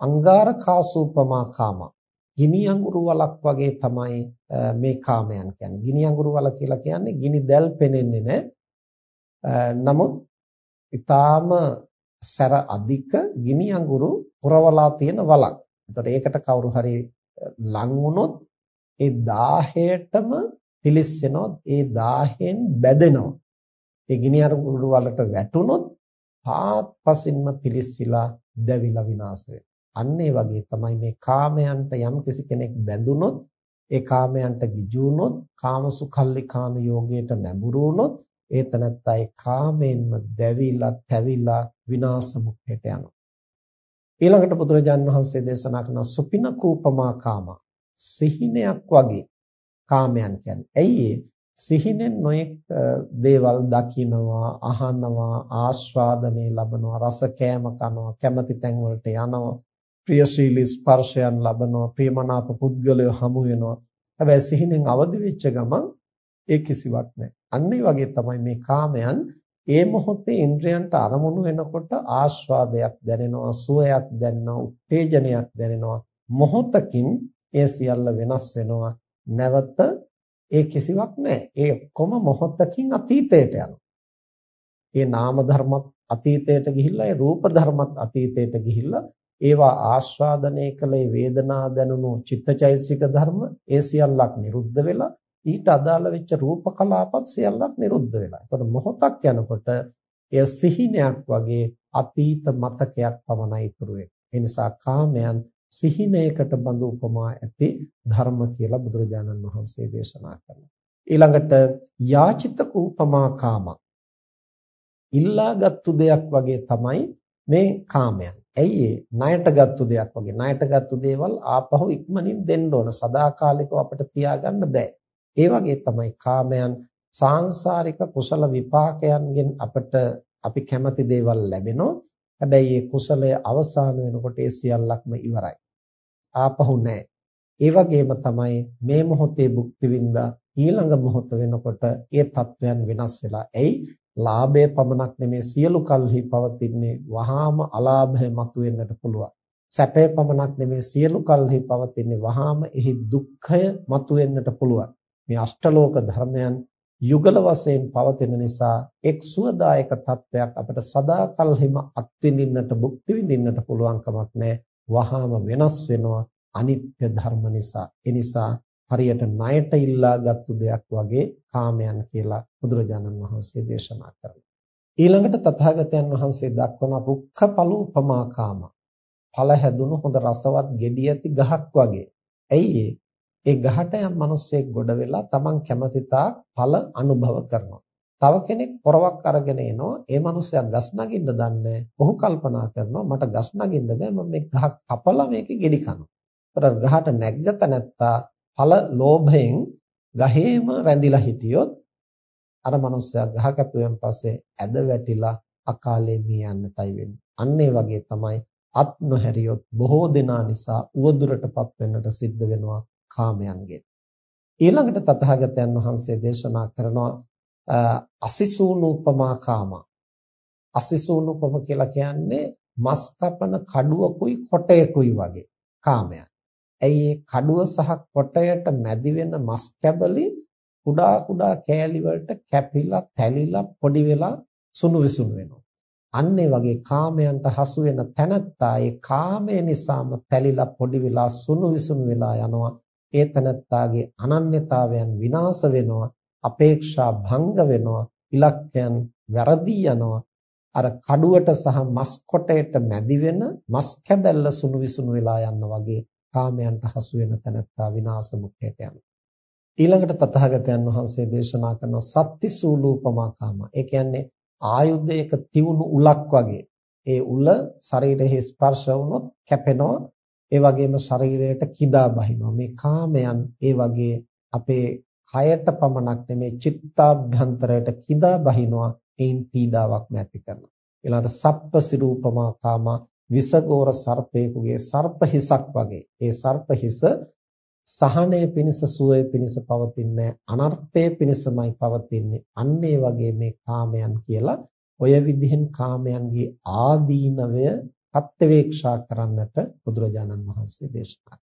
අංගාරකාසූපමා කාම. ගිනි අඟුරු වලක් වගේ තමයි මේ කාමයන් කියන්නේ. ගිනි අඟුරු වල කියලා කියන්නේ ගිනි දැල් පෙනෙන්නේ නැහැ. නමුත් ඊටාම සැර අධික ගිනි අඟුරු පුරවලා තියෙන වලක්. එතකොට ඒකට කවුරු හරි ලං වුණොත් ඒ 1000ටම පිලිස්සෙනවා ඒ 1000න් බැදෙනවා. ඒ ගිනි අඟුරු වලට වැටුනොත් ආත්පසින්ම පිලිස්සিলা දැවිලා විනාශ අන්න ඒ වගේ තමයි මේ කාමයන්ට යම් කිසි කෙනෙක් බැඳුනොත් ඒ කාමයන්ට ගිජු වුනොත් කාමසුඛල්ලි කාම යෝගයට නැඹුරු වුනොත් ඒ තනත්තා ඒ කාමයෙන්ම දැවිලා තැවිලා විනාශ මුඛයට යනවා. ඊළඟට බුදුරජාන් වහන්සේ දේශනා කරන සුපින කූපමා කාමා සිහිනයක් වගේ කාමයන් කියන්නේ. ඇයි සිහිනෙන් නොඑක් දේවල් දකිනවා, අහනවා, ආස්වාදනය ලබනවා, රස කෑම කනවා, කැමති තැන් වලට යනවා, ප්‍රියශීලී ස්පර්ශයන් ලබනවා, ප්‍රියමනාප පුද්ගලයෝ හමු වෙනවා. හැබැයි සිහිනෙන් අවදි වෙච්ච ගමන් ඒ කිසිවක් නැහැ. අන්න වගේ තමයි මේ කාමයන් ඒ මොහොතේ ඉන්ද්‍රයන්ට අරමුණු වෙනකොට ආස්වාදයක් දැනෙනවා, සුවයක් දැනෙනවා, උත්තේජනයක් දැනෙනවා. මොහොතකින් ඒ සියල්ල වෙනස් වෙනවා. නැවත ඒ කිසිවක් නැහැ. ඒ කොම මොහොතකින් අතීතයට යනවා. ඒ නාම ධර්මත් අතීතයට ගිහිල්ලා ඒ රූප ධර්මත් අතීතයට ගිහිල්ලා ඒවා ආස්වාදනය කළේ වේදනා දැනුණු චිත්තචෛසික ධර්ම ඒ සියල්ලක් නිරුද්ධ වෙලා ඊට අදාළ වෙච්ච රූප කලාපත් සියල්ලක් නිරුද්ධ වෙලා. එතකොට මොහොතක් යනකොට එය සිහිනයක් වගේ අතීත මතකයක් පමණයි ඉතුරු වෙන්නේ. ඒ නිසා කාමයන් සිහිනයකට බඳු උපමා ඇති ධර්ම කියලා බුදුරජාණන් වහන්සේ දේශනා කරනවා. ඊළඟට යාචිත උපමා කාම. ඉල්ලාගත්තු දෙයක් වගේ තමයි මේ කාමයන්. ඇයි ඒ ණයට ගත්තු දෙයක් වගේ ණයට ගත්තු දේවල් ආපහු ඉක්මනින් දෙන්න ඕන සදාකාලිකව අපිට තියාගන්න බෑ. ඒ වගේ තමයි කාමයන් සාංශාරික කුසල විපාකයන්ගෙන් අපට අපි කැමති දේවල් ලැබෙනවා. හැබැයි මේ කුසලය අවසාන වෙනකොට ඒ සියල්ලක්ම ඉවරයි. ආපහු නැහැ. ඒ වගේම තමයි මේ මොහොතේ භුක්ති විඳා ඊළඟ මොහොත වෙනකොට ඒ තත්වයන් වෙනස් වෙලා. එයි ලාභය පමණක් නෙමේ සියලු කල්හි පවතින්නේ වහාම අලාභය මතුවෙන්නට පුළුවන්. සැපය පමණක් නෙමේ සියලු කල්හි පවතින්නේ වහාම එහි දුක්ඛය මතුවෙන්නට පුළුවන්. මේ අෂ්ටලෝක ධර්මයන් යුගල වශයෙන් පවතින නිසා එක් සුවදායක තත්වයක් අපිට සදාකල්හිම අත්විඳින්නට භුක්ති විඳින්නට පුළුවන් කමක් නැහැ. වහාම වෙනස් වෙනවා අනිත්‍ය ධර්ම නිසා. ඒ නිසා හරියට ණයට ඉල්ලාගත්තු දෙයක් වගේ කාමයන් කියලා බුදුරජාණන් වහන්සේ දේශනා කරනවා. ඊළඟට තථාගතයන් වහන්සේ දක්වන රුක්ඛ පලූපමා කාම. ඵල හැදුණු හොඳ රසවත් ගෙඩි ඇති ගහක් වගේ. ඇයි ඒ ගහට යම් මිනිස්සෙක් ගොඩ වෙලා Taman කැමති තාක් ඵල අනුභව කරනවා. තව කෙනෙක් පොරවක් අරගෙන එනවා. ඒ මිනිස්සයා ගස් නගින්න දන්නේ ඔහු කල්පනා කරනවා මට ගස් නගින්න බෑ මම මේ ගහ කපලා මේකේ ගෙඩි කනවා. ඒතර ගහට නැග්ගත නැත්තා ඵල ලෝභයෙන් ගහේම රැඳිලා හිටියොත් අර මිනිස්සයා ගහ කැපුවෙන් පස්සේ ඇද වැටිලා අකාලේ මිය යන්නටයි වෙන්නේ. අන්න ඒ වගේ තමයි අත් නොහැරියොත් බොහෝ දෙනා නිසා උවදුරටපත් වෙන්නට සිද්ධ වෙනවා කාමයන්ගෙන්. ඊළඟට තථාගතයන් වහන්සේ දේශනා කරනවා අසිසූනූපමා කාම. අසිසූනූපම කියලා කියන්නේ මස් කපන කඩුවකුයි කොටයකුයි වගේ කාමයක්. ඇයි ඒ කඩුව සහ කොටයට මැදි වෙන මස් කැබලි කුඩා කුඩා කෑලි වලට කැපිලා තැලිලා පොඩි වෙලා සුණු විසුණු වෙනවා. අන්න ඒ වගේ කාමයන්ට හසු වෙන තැනැත්තා ඒ කාමය නිසාම තැලිලා පොඩි වෙලා සුණු විසුණු වෙලා යනවා. ඒ තැනැත්තාගේ අනන්‍යතාවයන් විනාශ වෙනවා. අපේක්ෂා භංග වෙනවා. ඉලක්කයන් වැරදි යනවා. අර කඩුවට සහ මස් කොටයට මැදි වෙන මස් කැබැල්ල සුණු විසුණු වෙලා යන්න වගේ කාමයන්ට හසු වෙන තැනැත්තා විනාශ මුඛයට යනවා. ඊළඟට තථාගතයන් වහන්සේ දේශනා කරන සත්‍ති සූලූපමා කාම. ඒ කියන්නේ ආයුධයක තියුණු උලක් වගේ. ඒ උල ශරීරයේ ස්පර්ශ වුණොත් කැපෙනවා. ඒ වගේම ශරීරයට කිදා බහිනවා. මේ කාමයන් ඒ වගේ අපේ කයට පමණක් නෙමේ චිත්තාභ්‍යන්තරයට කිදා බහිනවා. ඒන් පීඩාවක් නැති කරනවා. ඊළඟට සප්ප සිරූපමා කාම විසගෝර සර්පයෙකුගේ සර්ප හිසක් වගේ. ඒ සර්ප හිස සහනය පිණිස සුවය පිණිස පවතින්නේ අනර්ථය පිණිසමයි පවතින්නේ අන්න ඒ වගේ මේ කාමයන් කියලා ඔය විදිහෙන් කාමයන්ගේ ආදීනවය ප්‍රත්‍යවේක්ෂා කරන්නට බුදුරජාණන් වහන්සේ දේශනා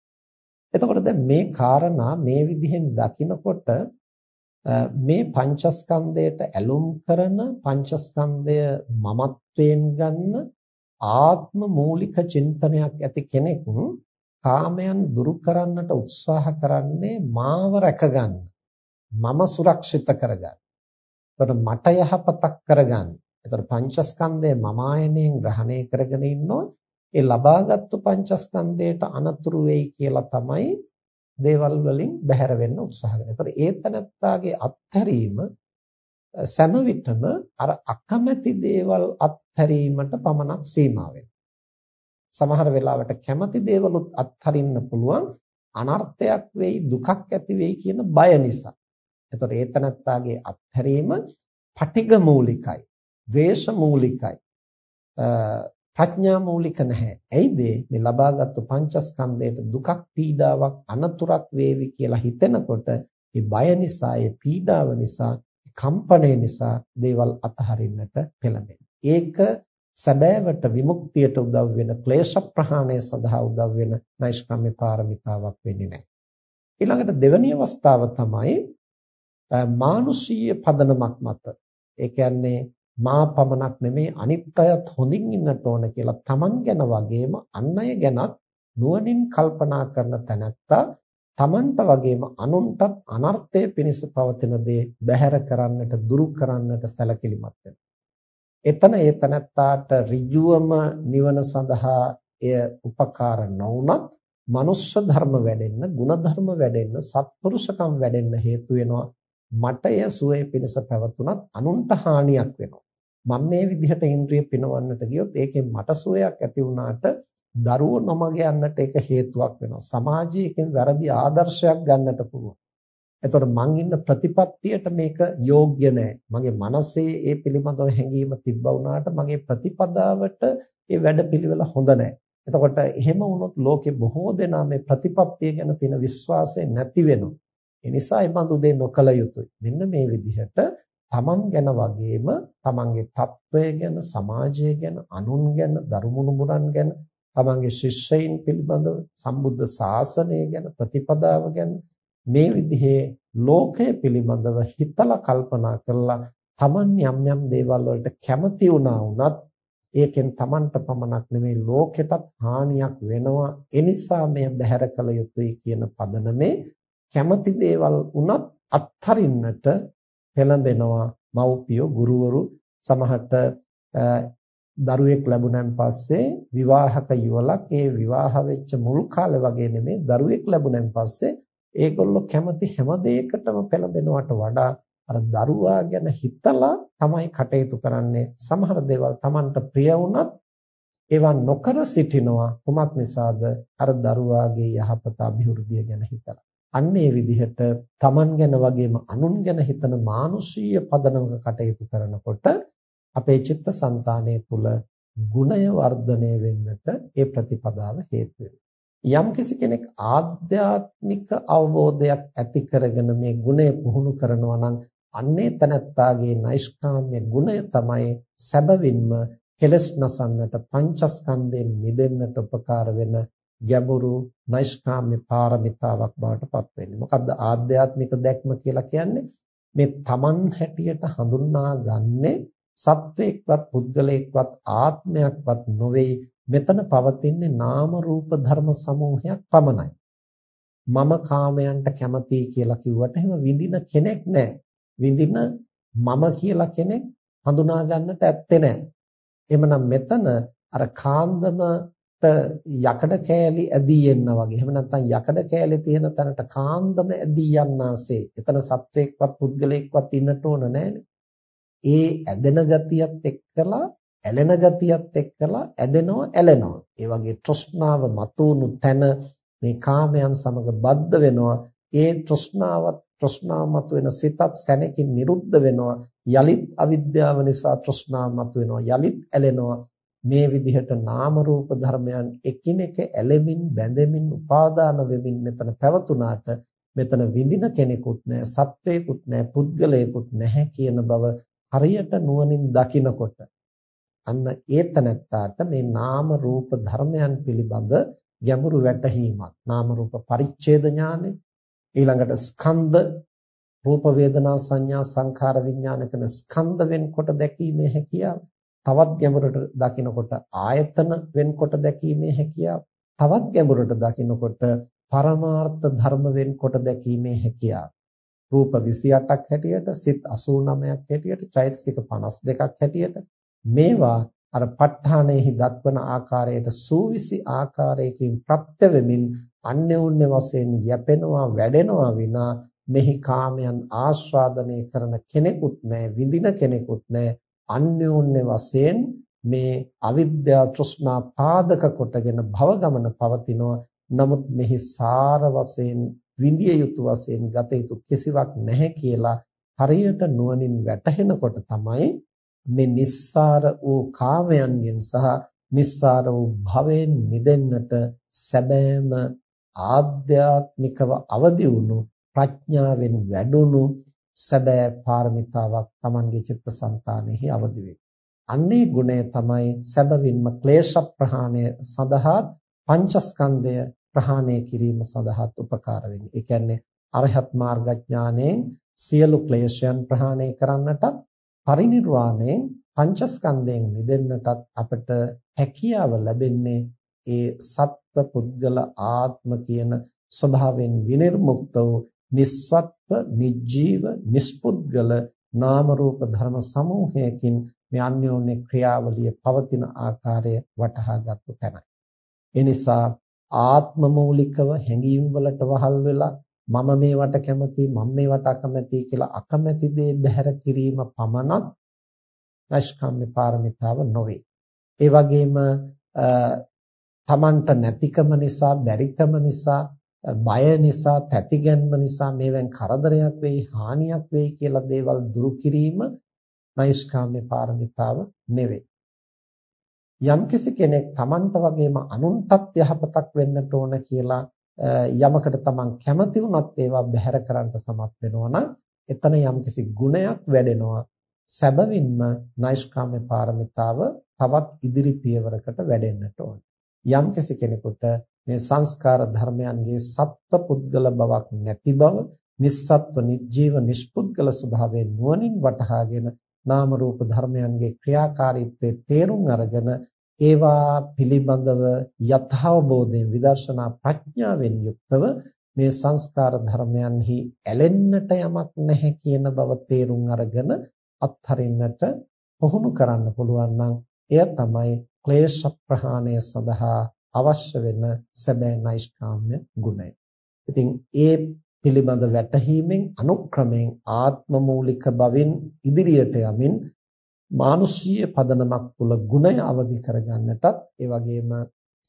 එතකොට දැන් මේ කාරණා මේ විදිහෙන් දකිනකොට මේ පංචස්කන්ධයට ඇලුම් කරන පංචස්කන්ධය මමත්වයෙන් ගන්න ආත්ම මූලික චින්තනයක් ඇති කෙනෙක් කාමයන් දුරු කරන්නට උත්සාහ කරන්නේ මාව රැකගන්න. මම සුරක්ෂිත කරගන්න. එතකොට මට යහපතක් කරගන්න. එතකොට පංචස්කන්ධය මම ආයනයෙන් ග්‍රහණය කරගෙන ඉන්නෝ ඒ ලබාගත්තු පංචස්කන්ධයට අනතුරු වෙයි කියලා තමයි දේවල් වලින් බැහැර වෙන්න උත්සාහ කරන්නේ. එතකොට ඒ තනත්තාගේ අත්හැරීම සෑම විටම අර අකමැති දේවල් අත්හැරීමට පමණක් සීමා වෙනවා. සමහර වෙලාවට කැමති දේවලුත් අත්හරින්න පුළුවන් අනර්ථයක් වෙයි දුකක් ඇති වෙයි කියන බය නිසා. එතකොට ඒතනත්තාගේ අත්හැරීම පටිඝ මූලිකයි, ද්වේෂ මූලිකයි. ප්‍රඥා මූලික නැහැ. ඇයිද මේ ලබාගත්තු පංචස්කන්ධයට දුකක් පීඩාවක් අනතුරක් වේවි කියලා හිතෙනකොට ඒ බය නිසා, ඒ පීඩාව නිසා, කම්පණය නිසා දේවල් අතහරින්නට පෙළඹෙනවා. ඒක සැබෑවට විමුක්තියට උදව් වෙන ක්ලේශ ප්‍රහාණය සඳහා උදව් වෙන නෛෂ්ක්‍රම්‍ය පාරමිතාවක් වෙන්නේ නැහැ. ඊළඟට දෙවැනි අවස්ථාව තමයි මානුෂීය පදනමක් මත. ඒ කියන්නේ මා පමණක් නෙමේ අනිත් අයත් හොඳින් ඉන්නට ඕන කියලා Taman ගැන වගේම අන් අය ගැනත් නුවණින් කල්පනා කරන තැනැත්තා Tamanට වගේම අනුන්ටත් අනර්ථය පිණිස පවතින දේ බැහැර කරන්නට දුරු කරන්නට සැලකිලිමත් වෙනවා. එතන ඒ තනත්තාට ඍජුවම නිවන සඳහා එය උපකාර නොවුනත් මනුෂ්‍ය ධර්ම වැඩෙන්න, ගුණ වැඩෙන්න, සත්පුරුෂකම් වැඩෙන්න හේතු වෙනවා. මට එය සුවේ පිණිස පැවතුනත් අනුන්ට හානියක් වෙනවා. මම මේ විදිහට ඉන්ද්‍රිය පිනවන්නට ගියොත් ඒකෙන් මට සුවයක් ඇති වුණාට දරුවෝ නොමග යන්නට ඒක හේතුවක් වෙනවා. සමාජයේ වැරදි ආදර්ශයක් ගන්නට පුළුවන්. එතකොට මං ඉන්න ප්‍රතිපත්තියට මේක යෝග්‍ය නැහැ. මගේ මනසේ ඒ පිළිබඳව හැඟීම තිබ්බා වුණාට මගේ ප්‍රතිපදාවට ඒ වැඩපිළිවෙල හොඳ නැහැ. එතකොට එහෙම වුණොත් ලෝකේ බොහෝ දෙනා මේ ප්‍රතිපත්තිය ගැන තියෙන විශ්වාසය නැති වෙනවා. ඒ නිසා මේ බඳු දේ නොකල යුතුයි. මෙන්න මේ විදිහට තමන් ගැන වගේම තමන්ගේ తত্ত্বය ගැන සමාජය ගැන අනුන් ගැන දරුමුණුමුණන් ගැන තමන්ගේ ශිෂ්‍යයින් පිළිබඳව සම්බුද්ධ ශාසනය ගැන ප්‍රතිපදාව ගැන මේ විදිහේ ලෝකය පිළිබඳව හිතලා කල්පනා කරලා තමන් යම් යම් දේවල් වලට කැමති වුණා වුණත් ඒකෙන් තමන්ට පමණක් නෙමෙයි ලෝකෙටත් හානියක් වෙනවා. ඒ නිසා මෙය බැහැර කළ යුතුයි කියන පදනමේ කැමති දේවල් වුණත් අත්හරින්නට පෙළඹෙනවා. මව්පියෝ ගුරුවරු සමහරට දරුවෙක් ලැබුණන් පස්සේ විවාහක යුවලක් ඒ විවාහ වෙච්ච මුල් කාලේ වගේ නෙමෙයි දරුවෙක් ලැබුණන් පස්සේ ඒගොල්ලෝ කැමති හැම දෙයකටම පෙළඹෙනවට වඩා අර දරුවා ගැන හිතලා තමයි කටයුතු කරන්නේ. සමහර දේවල් Tamanට ප්‍රිය වුණත් ඒවා නොකර සිටිනවා. කුමක් නිසාද? අර දරුවාගේ යහපත અભිවෘද්ධිය ගැන හිතලා. අන්න ඒ විදිහට Taman ගැන වගේම අනුන් ගැන හිතන මානුෂීය පදනමක කටයුතු කරනකොට අපේ චිත්තසංතානය තුළ ගුණය වර්ධනය වෙන්නට ඒ ප්‍රතිපදාව හේතු වෙනවා. යම්කිසි කෙනෙක් ආධ්‍යාත්මික අවබෝධයක් ඇති කරගෙන මේ ගුණය පුහුණු කරනවා නම් අන්නේ තනත්තාගේ නෛෂ්කාම්‍ය ගුණය තමයි සැබවින්ම කෙලස් නසන්නට පංචස්කන්ධයෙන් මිදෙන්නට උපකාර වෙන ගැඹුරු නෛෂ්කාම්‍ය පාරමිතාවක් බවට පත් වෙන්නේ. මොකද්ද ආධ්‍යාත්මික දැක්ම කියලා කියන්නේ? මේ Taman හැටියට හඳුනා ගන්නේ සත්වයක්වත් පුද්ගලයෙක්වත් ආත්මයක්වත් නොවේ මෙතන පවතින්නේ නාම රූප ධර්ම සමූහයක් පමණයි. මම කාමයන්ට කැමතියි කියලා කිව්වට එහෙම විඳින කෙනෙක් නැහැ. විඳින මම කියලා කෙනෙක් හඳුනා ගන්නට ඇත්තේ නැහැ. එhmenan මෙතන අර කාන්දමට යකඩ කෑලි ඇදී එන්න වගේ. එහෙම නැත්නම් යකඩ කෑලි තියෙන තැනට කාන්දම ඇදී යන්නාසේ. එතන සත්වයක්වත් පුද්ගලයෙක්වත් ඉන්නට ඕන නැහැනේ. ඒ ඇදෙන ගතියත් එක්කලා ඇලෙන ගතියත් එක්කලා ඇදෙනවා ඇලෙනවා. ඒ වගේ තෘෂ්ණාව මතුණු තැන මේ කාමයන් සමග බද්ධ වෙනවා. ඒ තෘෂ්ණාවත් තෘෂ්ණාව මතුවෙන සිතත් සැනකින් නිරුද්ධ වෙනවා. යලිත් අවිද්‍යාව නිසා තෘෂ්ණාව මතුවෙනවා. යලිත් ඇලෙනවා. මේ විදිහට නාම රූප ධර්මයන් එකිනෙක ඇලෙමින් බැඳෙමින් උපාදාන වෙමින් මෙතන පැවතුනාට මෙතන විඳින කෙනෙකුත් නැහැ සත්වයකුත් නැහැ පුද්ගලයෙකුත් නැහැ කියන බව හරියට නුවණින් දකිනකොට අන්න ඒතනත්තාට මේ නාම රූප ධර්මයන් පිළිබඳ ගැඹුරු වැටහීමක්. නාම රූප පරිච්ඡේද ඥානෙ ඊළඟට ස්කන්ධ රූප වේදනා සංඥා සංඛාර විඥාන කරන ස්කන්ධ වෙන්කොට දැකීමේ හැකියාව. තවත් ගැඹුරට දකිනකොට ආයතන වෙන්කොට දැකීමේ හැකියාව තවත් ගැඹුරට දකිනකොට පරමාර්ථ ධර්ම වෙන්කොට දැකීමේ හැකියාව. රූප 28ක් හැටියට සිත් 89ක් හැටියට චෛතසික 52ක් හැටියට මේවා අර ප ဋ ාණයෙහි දක්වන ආකාරයට සූවිසි ආකාරයකින් ප්‍රත්‍ය වෙමින් අන්‍යෝන්‍ය වශයෙන් යැපෙනවා වැඩෙනවා විනා මෙහි කාමයන් ආස්වාදනය කරන කෙනෙකුත් නැහැ විඳින කෙනෙකුත් නැහැ අන්‍යෝන්‍ය වශයෙන් මේ අවිද්‍යා තෘෂ්ණා පාදක කොටගෙන භව ගමන පවතිනවා. නමුත් මෙහි සාර වශයෙන් විඳිය යුතු වශයෙන් ගත යුතු කිසිවක් නැහැ කියලා හරියට නුවණින් වැටහෙනකොට තමයි මේ nissara වූ කාමයන්ගෙන් සහ nissara වූ භවෙන් මිදෙන්නට සැබෑම ආධ්‍යාත්මිකව අවදි වුණු ප්‍රඥාවෙන් වැඩුණු සැබෑ පාරමිතාවක් Tamange චිත්තසංතානෙහි අවදි වේ. අන්නේ ගුණය තමයි සැබවින්ම ක්ලේශ ප්‍රහාණය සඳහා පංචස්කන්ධය ප්‍රහාණය කිරීම සඳහා උපකාර වෙන්නේ. ඒ කියන්නේ අරහත් මාර්ගඥාණයෙන් සියලු ක්ලේශයන් ප්‍රහාණය කරන්නටත් පරිණිරවාණයෙන් පංචස්කන්ධයෙන් මිදෙන්නටත් අපට හැකියාව ලැබෙන්නේ ඒ සත්ව පුද්ගල ආත්ම කියන ස්වභාවයෙන් විනිර්මුක්ත වූ නිස්සත්ව නිජීව නිස්පුද්ගල නාම රූප ධර්ම සමූහයකින් මේ අන්‍යෝන්‍ය ක්‍රියාවලිය පවතින ආකාරය වටහාගත්තු තැනයි. ඒ නිසා ආත්ම මූලිකව හැඟීම් වලට වහල් වෙලා මම මේවට කැමති මම මේවට අකමැති කියලා අකමැති දේ බැහැර කිරීම පමණක් නෛෂ්කම්ම්‍ය පාරමිතාව නොවේ. ඒ වගේම තමන්ට නැතිකම නිසා බැරිකම නිසා බය නිසා තැතිගැන්ම නිසා මේවෙන් කරදරයක් වෙයි හානියක් වෙයි කියලා දේවල් දුරු කිරීම නෛෂ්කාම්‍ය පාරමිතාව නෙවෙයි. යම්කිසි කෙනෙක් තමන්ට වගේම අනුන්ටත් යහපතක් වෙන්නට ඕන කියලා යමකට තමන් කැමති වුණත් ඒවා බැහැර කරන්න සමත් වෙනවා නම් එතන යම්කිසි ගුණයක් වැඩෙනවා සැබවින්ම නෛෂ්කාම්‍ය පාරමිතාව තවත් ඉදිරි පියවරකට වැඩෙන්නට ඕන යම්කිසි කෙනෙකුට මේ සංස්කාර ධර්මයන්ගේ සත්ව පුද්ගල බවක් නැති බව නිස්සත්ව නිජීව නිෂ්පුද්ගල ස්වභාවයෙන් නුවණින් වටහාගෙන නාම රූප ධර්මයන්ගේ ක්‍රියාකාරීත්වයේ තේරුම් අරගෙන ඒවා පිළිබඳව යථාබෝධයෙන් විදර්ශනා ප්‍රඥාවෙන් යුක්තව මේ සංස්කාර ධර්මයන්හි ඇලෙන්නට යමක් නැහැ කියන බව තේරුම් අරගෙන අත්හරින්නට පුහුණු කරන්න පුළුවන් නම් එය තමයි ක්ලේශ ප්‍රහාණය සඳහා අවශ්‍ය වෙන සැබෑ නෛෂ්කාම්‍ය ගුණය. ඉතින් ඒ පිළිබඳ වැටහීමෙන් අනුක්‍රමයෙන් ආත්ම මූලික බවින් ඉදිරියට යමින් මානුෂීය පදනමක් තුල ගුණය අවදි කරගන්නටත් ඒ වගේම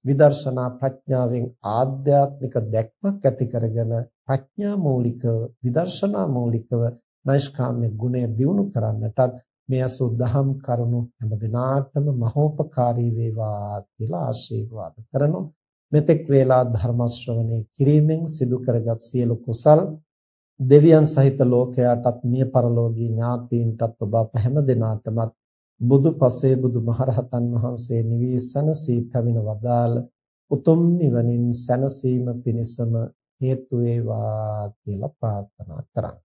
විදර්ශනා ප්‍රඥාවෙන් ආධ්‍යාත්මික දැක්මක් ඇති කරගෙන ප්‍රඥා මූලිකව විදර්ශනා මූලිකව නෛෂ්කාම්‍ය ගුණය දියුණු කරන්නටත් මේ අසුද්ධහම් කරුණු හැම දිනාටම මහෝපකාරී වේවා කියලා ආශිර්වාද කරනවා මෙතෙක් වේලා ධර්ම ශ්‍රවණය කිරීමෙන් සිදු කරගත් සියලු කුසල් දෙවියන් සහිත ලෝකයාටත් මිය පරලෝකීය ඥාතීන්ටත් ඔබ අප හැම දිනාටමත් බුදු පසේ බුදු මහරහතන් වහන්සේ නිවී සනසී පැමිණ වදාළ උතුම් නිවනින් සැනසීම පිණිසම හේතු වේවා කියලා ප්‍රාර්ථනා කරන්න.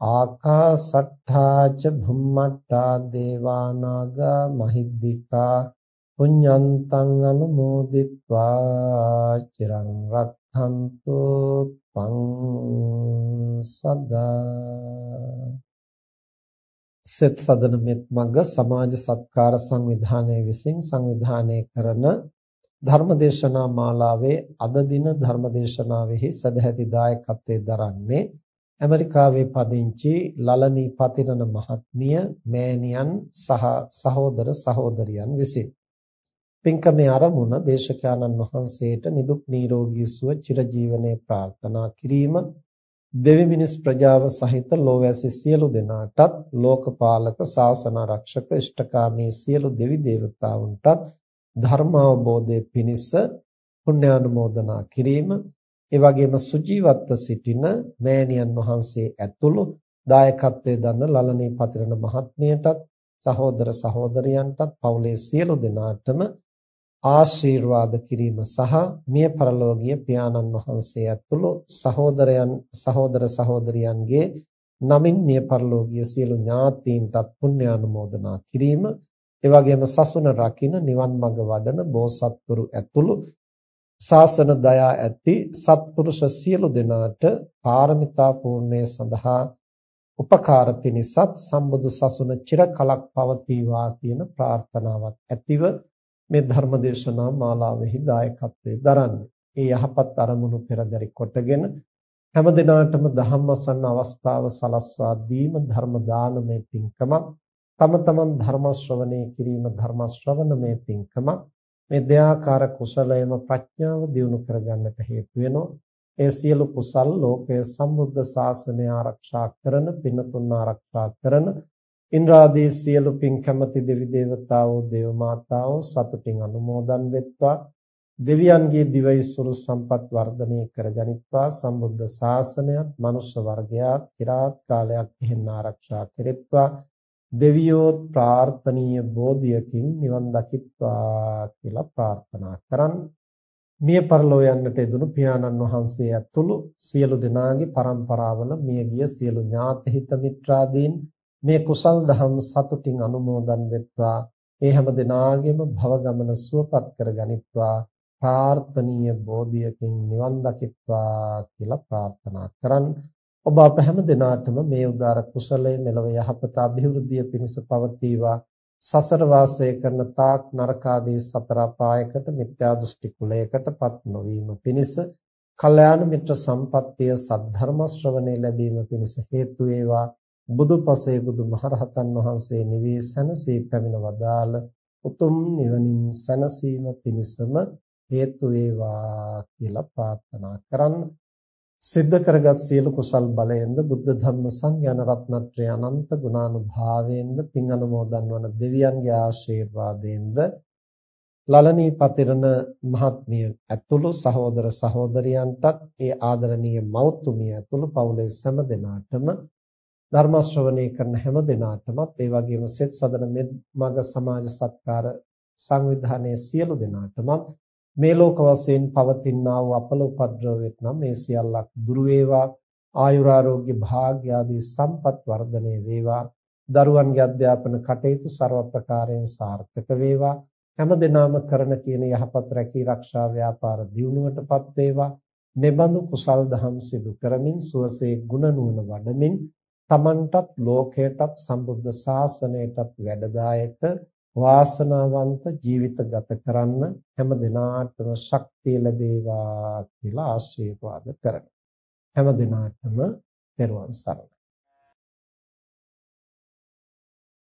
ආකාසට්ඨා ච භුම්මට්ඨා දේවා නාග මහිද්దికා පුඤ්ඤන්තං අනුමෝදිත්වා චිරං රක්ඛන්තු පං සදා සෙත් සදන මෙත් මඟ සමාජ සත්කාර සංවිධානයේ විසින් සංවිධානය කරන ධර්මදේශනා මාලාවේ අද දින ධර්මදේශනාවෙහි සදැහැති දායකත්වයේ දරන්නේ ඇමරිකාවේ පදිංචි ලලනී පතිරණ මහත්මිය මෑණියන් සහ සහෝදර සහෝදරියන් විසින්. පින්කමේ ආරමුණ දේශකයන්න් වහන්සේට නිදුක් නිරෝගී සුව චිරජීවනයේ ප්‍රාර්ථනා කිරීම දෙවි මිනිස් ප්‍රජාව සහිත ලෝවැසි සියලු දෙනාටත් ලෝකපාලක ශාසන ආරක්ෂක ඉෂ්ඨකාමී සියලු දෙවි දේවතාවුන්ටත් ධර්මාවබෝධයේ පිණිස පුණ්‍යානුමෝදනා කිරීම ඒ වගේම සුජීවත්ව සිටින මෑණියන් වහන්සේ ඇතුළු දායකත්වයේ දරන ලලනේ පතිරණ මහත්මියටත් සහෝදර සහෝදරියන්ටත් පවුලේ සියලු දෙනාටම ආශිර්වාද කිරීම සහ මිය පරලෝකීය පියාණන් වහන්සේ ඇතුළු සහෝදරයන් සහෝදර සහෝදරියන්ගේ නමින් මිය පරලෝකීය සියලු ඥාතීන්ටත් පුණ්‍යානුමෝදනා කිරීම. ඒ වගේම සසුන රකින්න නිවන් මඟ වඩන බෝසත්තුරු ඇතුළු ශාසන දයා ඇති සත්පුරුෂ සියලු දෙනාට පාරමිතා පූර්ණේ සඳහා උපකාර පිණිසත් සම්බුදු සසුන චිර කලක් පවතිවා කියන ප්‍රාර්ථනාවත් ඇතිව මේ ධර්මදේශනා මාලාවෙහි දායකත්වයේ දරන්නේ. ඒ යහපත් අරමුණු පෙරදරි කොටගෙන හැම දිනාටම ධම්මසන්න අවස්ථාව සලස්වා දීම ධර්ම දානමේ පින්කමක් තම තමන් ධර්ම ශ්‍රවණය කිරීම ධර්ම ශ්‍රවණමය පින්කමක් මේ දෙආකාර කුසලයම ප්‍රඥාව දියුණු කරගන්නට හේතු වෙනවා. ඒ සියලු කුසල් ලෝකයේ සම්බුද්ධ ශාසනය ආරක්ෂා කරන පින්තුන් ආරක්ෂා කරන ඉන්ද්‍රාදී සියලු පින් කැමැති දෙවි දේවතාවෝ දේව මාතාවෝ සතුටින් අනුමෝදන් වෙත්වා. දෙවියන්ගේ දිවයිසුරු සම්පත් වර්ධනය කරගනිත්වා සම්බුද්ධ ශාසනයත් මනුෂ්‍ය වර්ගයාත් চিරාත් කාලයක් එහෙන් ආරක්ෂා කෙරෙත්වා. දෙවියෝ ප්‍රාර්ථනීය බෝධියකින් නිවන් දකිත්වා කියලා ප්‍රාර්ථනා කරන් මිය පරලෝ යන්නට යෙදුණු පියාණන් වහන්සේ ඇතුළු සියලු දෙනාගේ પરම්පරාවල මියගිය සියලු ඥාති හිත මිත්‍රාදීන් මේ කුසල් දහම් සතුටින් අනුමෝදන් වෙත්වා. ඒ හැම දෙනාගේම භව ගමන සුවපත් කර ගනිත්වා. ප්‍රාර්ථනීය බෝධියකින් නිවන් දකිත්වා කියලා ප්‍රාර්ථනා කරන් ඔබ අප හැම දිනාටම මේ උදාර කුසලය මෙලව යහපත અભිවෘද්ධිය පිණිස පවතිවා. සසර වාසය කරන තාක් නරකාදී සතර අපායකට මිත්‍යා දෘෂ්ටි කුලයකටපත් නොවීම පිණිස කල්යාණ මිත්‍ර සම්පත්තිය සද්ධර්ම ශ්‍රවණේ ලැබීම පිණිස හේතු වේවා. බුදුපසේ බුදුමහරහතන් වහන්සේ නිවී සැනසී පැමිණ වදාළ උතුම් නිවනින් සැනසීම පිණිසම හේතු වේවා කියලා ප්‍රාර්ථනා කරන්න. සිද්ධ කරගත් සියලු කුසල් බලයෙන්ද බුද්ධ ධම්ම සංඥාන රත්නත්‍රය අනන්ත ගුණානුභාවයෙන්ද පින් අනුමෝදන් වන දෙවියන්ගේ ආශිර්වාදයෙන්ද ලලනී පතිරණ මහත්මිය ඇතුළු සහෝදර සහෝදරියන්ටත් ඒ ආදරණීය මෞතුමිය ඇතුළු පවුලේ සෑම දෙනාටම ධර්ම ශ්‍රවණය කරන හැම දෙනාටමත් ඒ වගේම සෙත් සදන මග සමාජ සත්කාර සංවිධානයේ සියලු දෙනාටමත් මේ ලෝක වශයෙන් පවතිනා වූ අපල උපද්‍රවයක් නම් මේ සියල්ලක් දුරු වේවා. ආයුරාෝග්‍ය භාග්‍ය ආදී සම්පත් වර්ධනය වේවා. දරුවන්ගේ අධ්‍යාපන කටයුතු ਸਰව ප්‍රකාරයෙන් සාර්ථක වේවා. හැම දිනම කරන කියන යහපත් රැකී ආරක්ෂා ව්‍යාපාර දියුණුවටපත් වේවා. මෙබඳු කුසල් දහම් සිදු කරමින් සුවසේ ගුණ නුවණ වඩමින් තමන්ටත් ලෝකයටත් සම්බුද්ධ ශාසනයටත් වැඩදායක වාසනාවන්ත ජීවිත ගත කරන්න හැම දිනාටම ශක්තිය ලැබේවා කියලා ආශිර්වාද කරනවා. හැම දිනාටම තෙරුවන් සරණයි.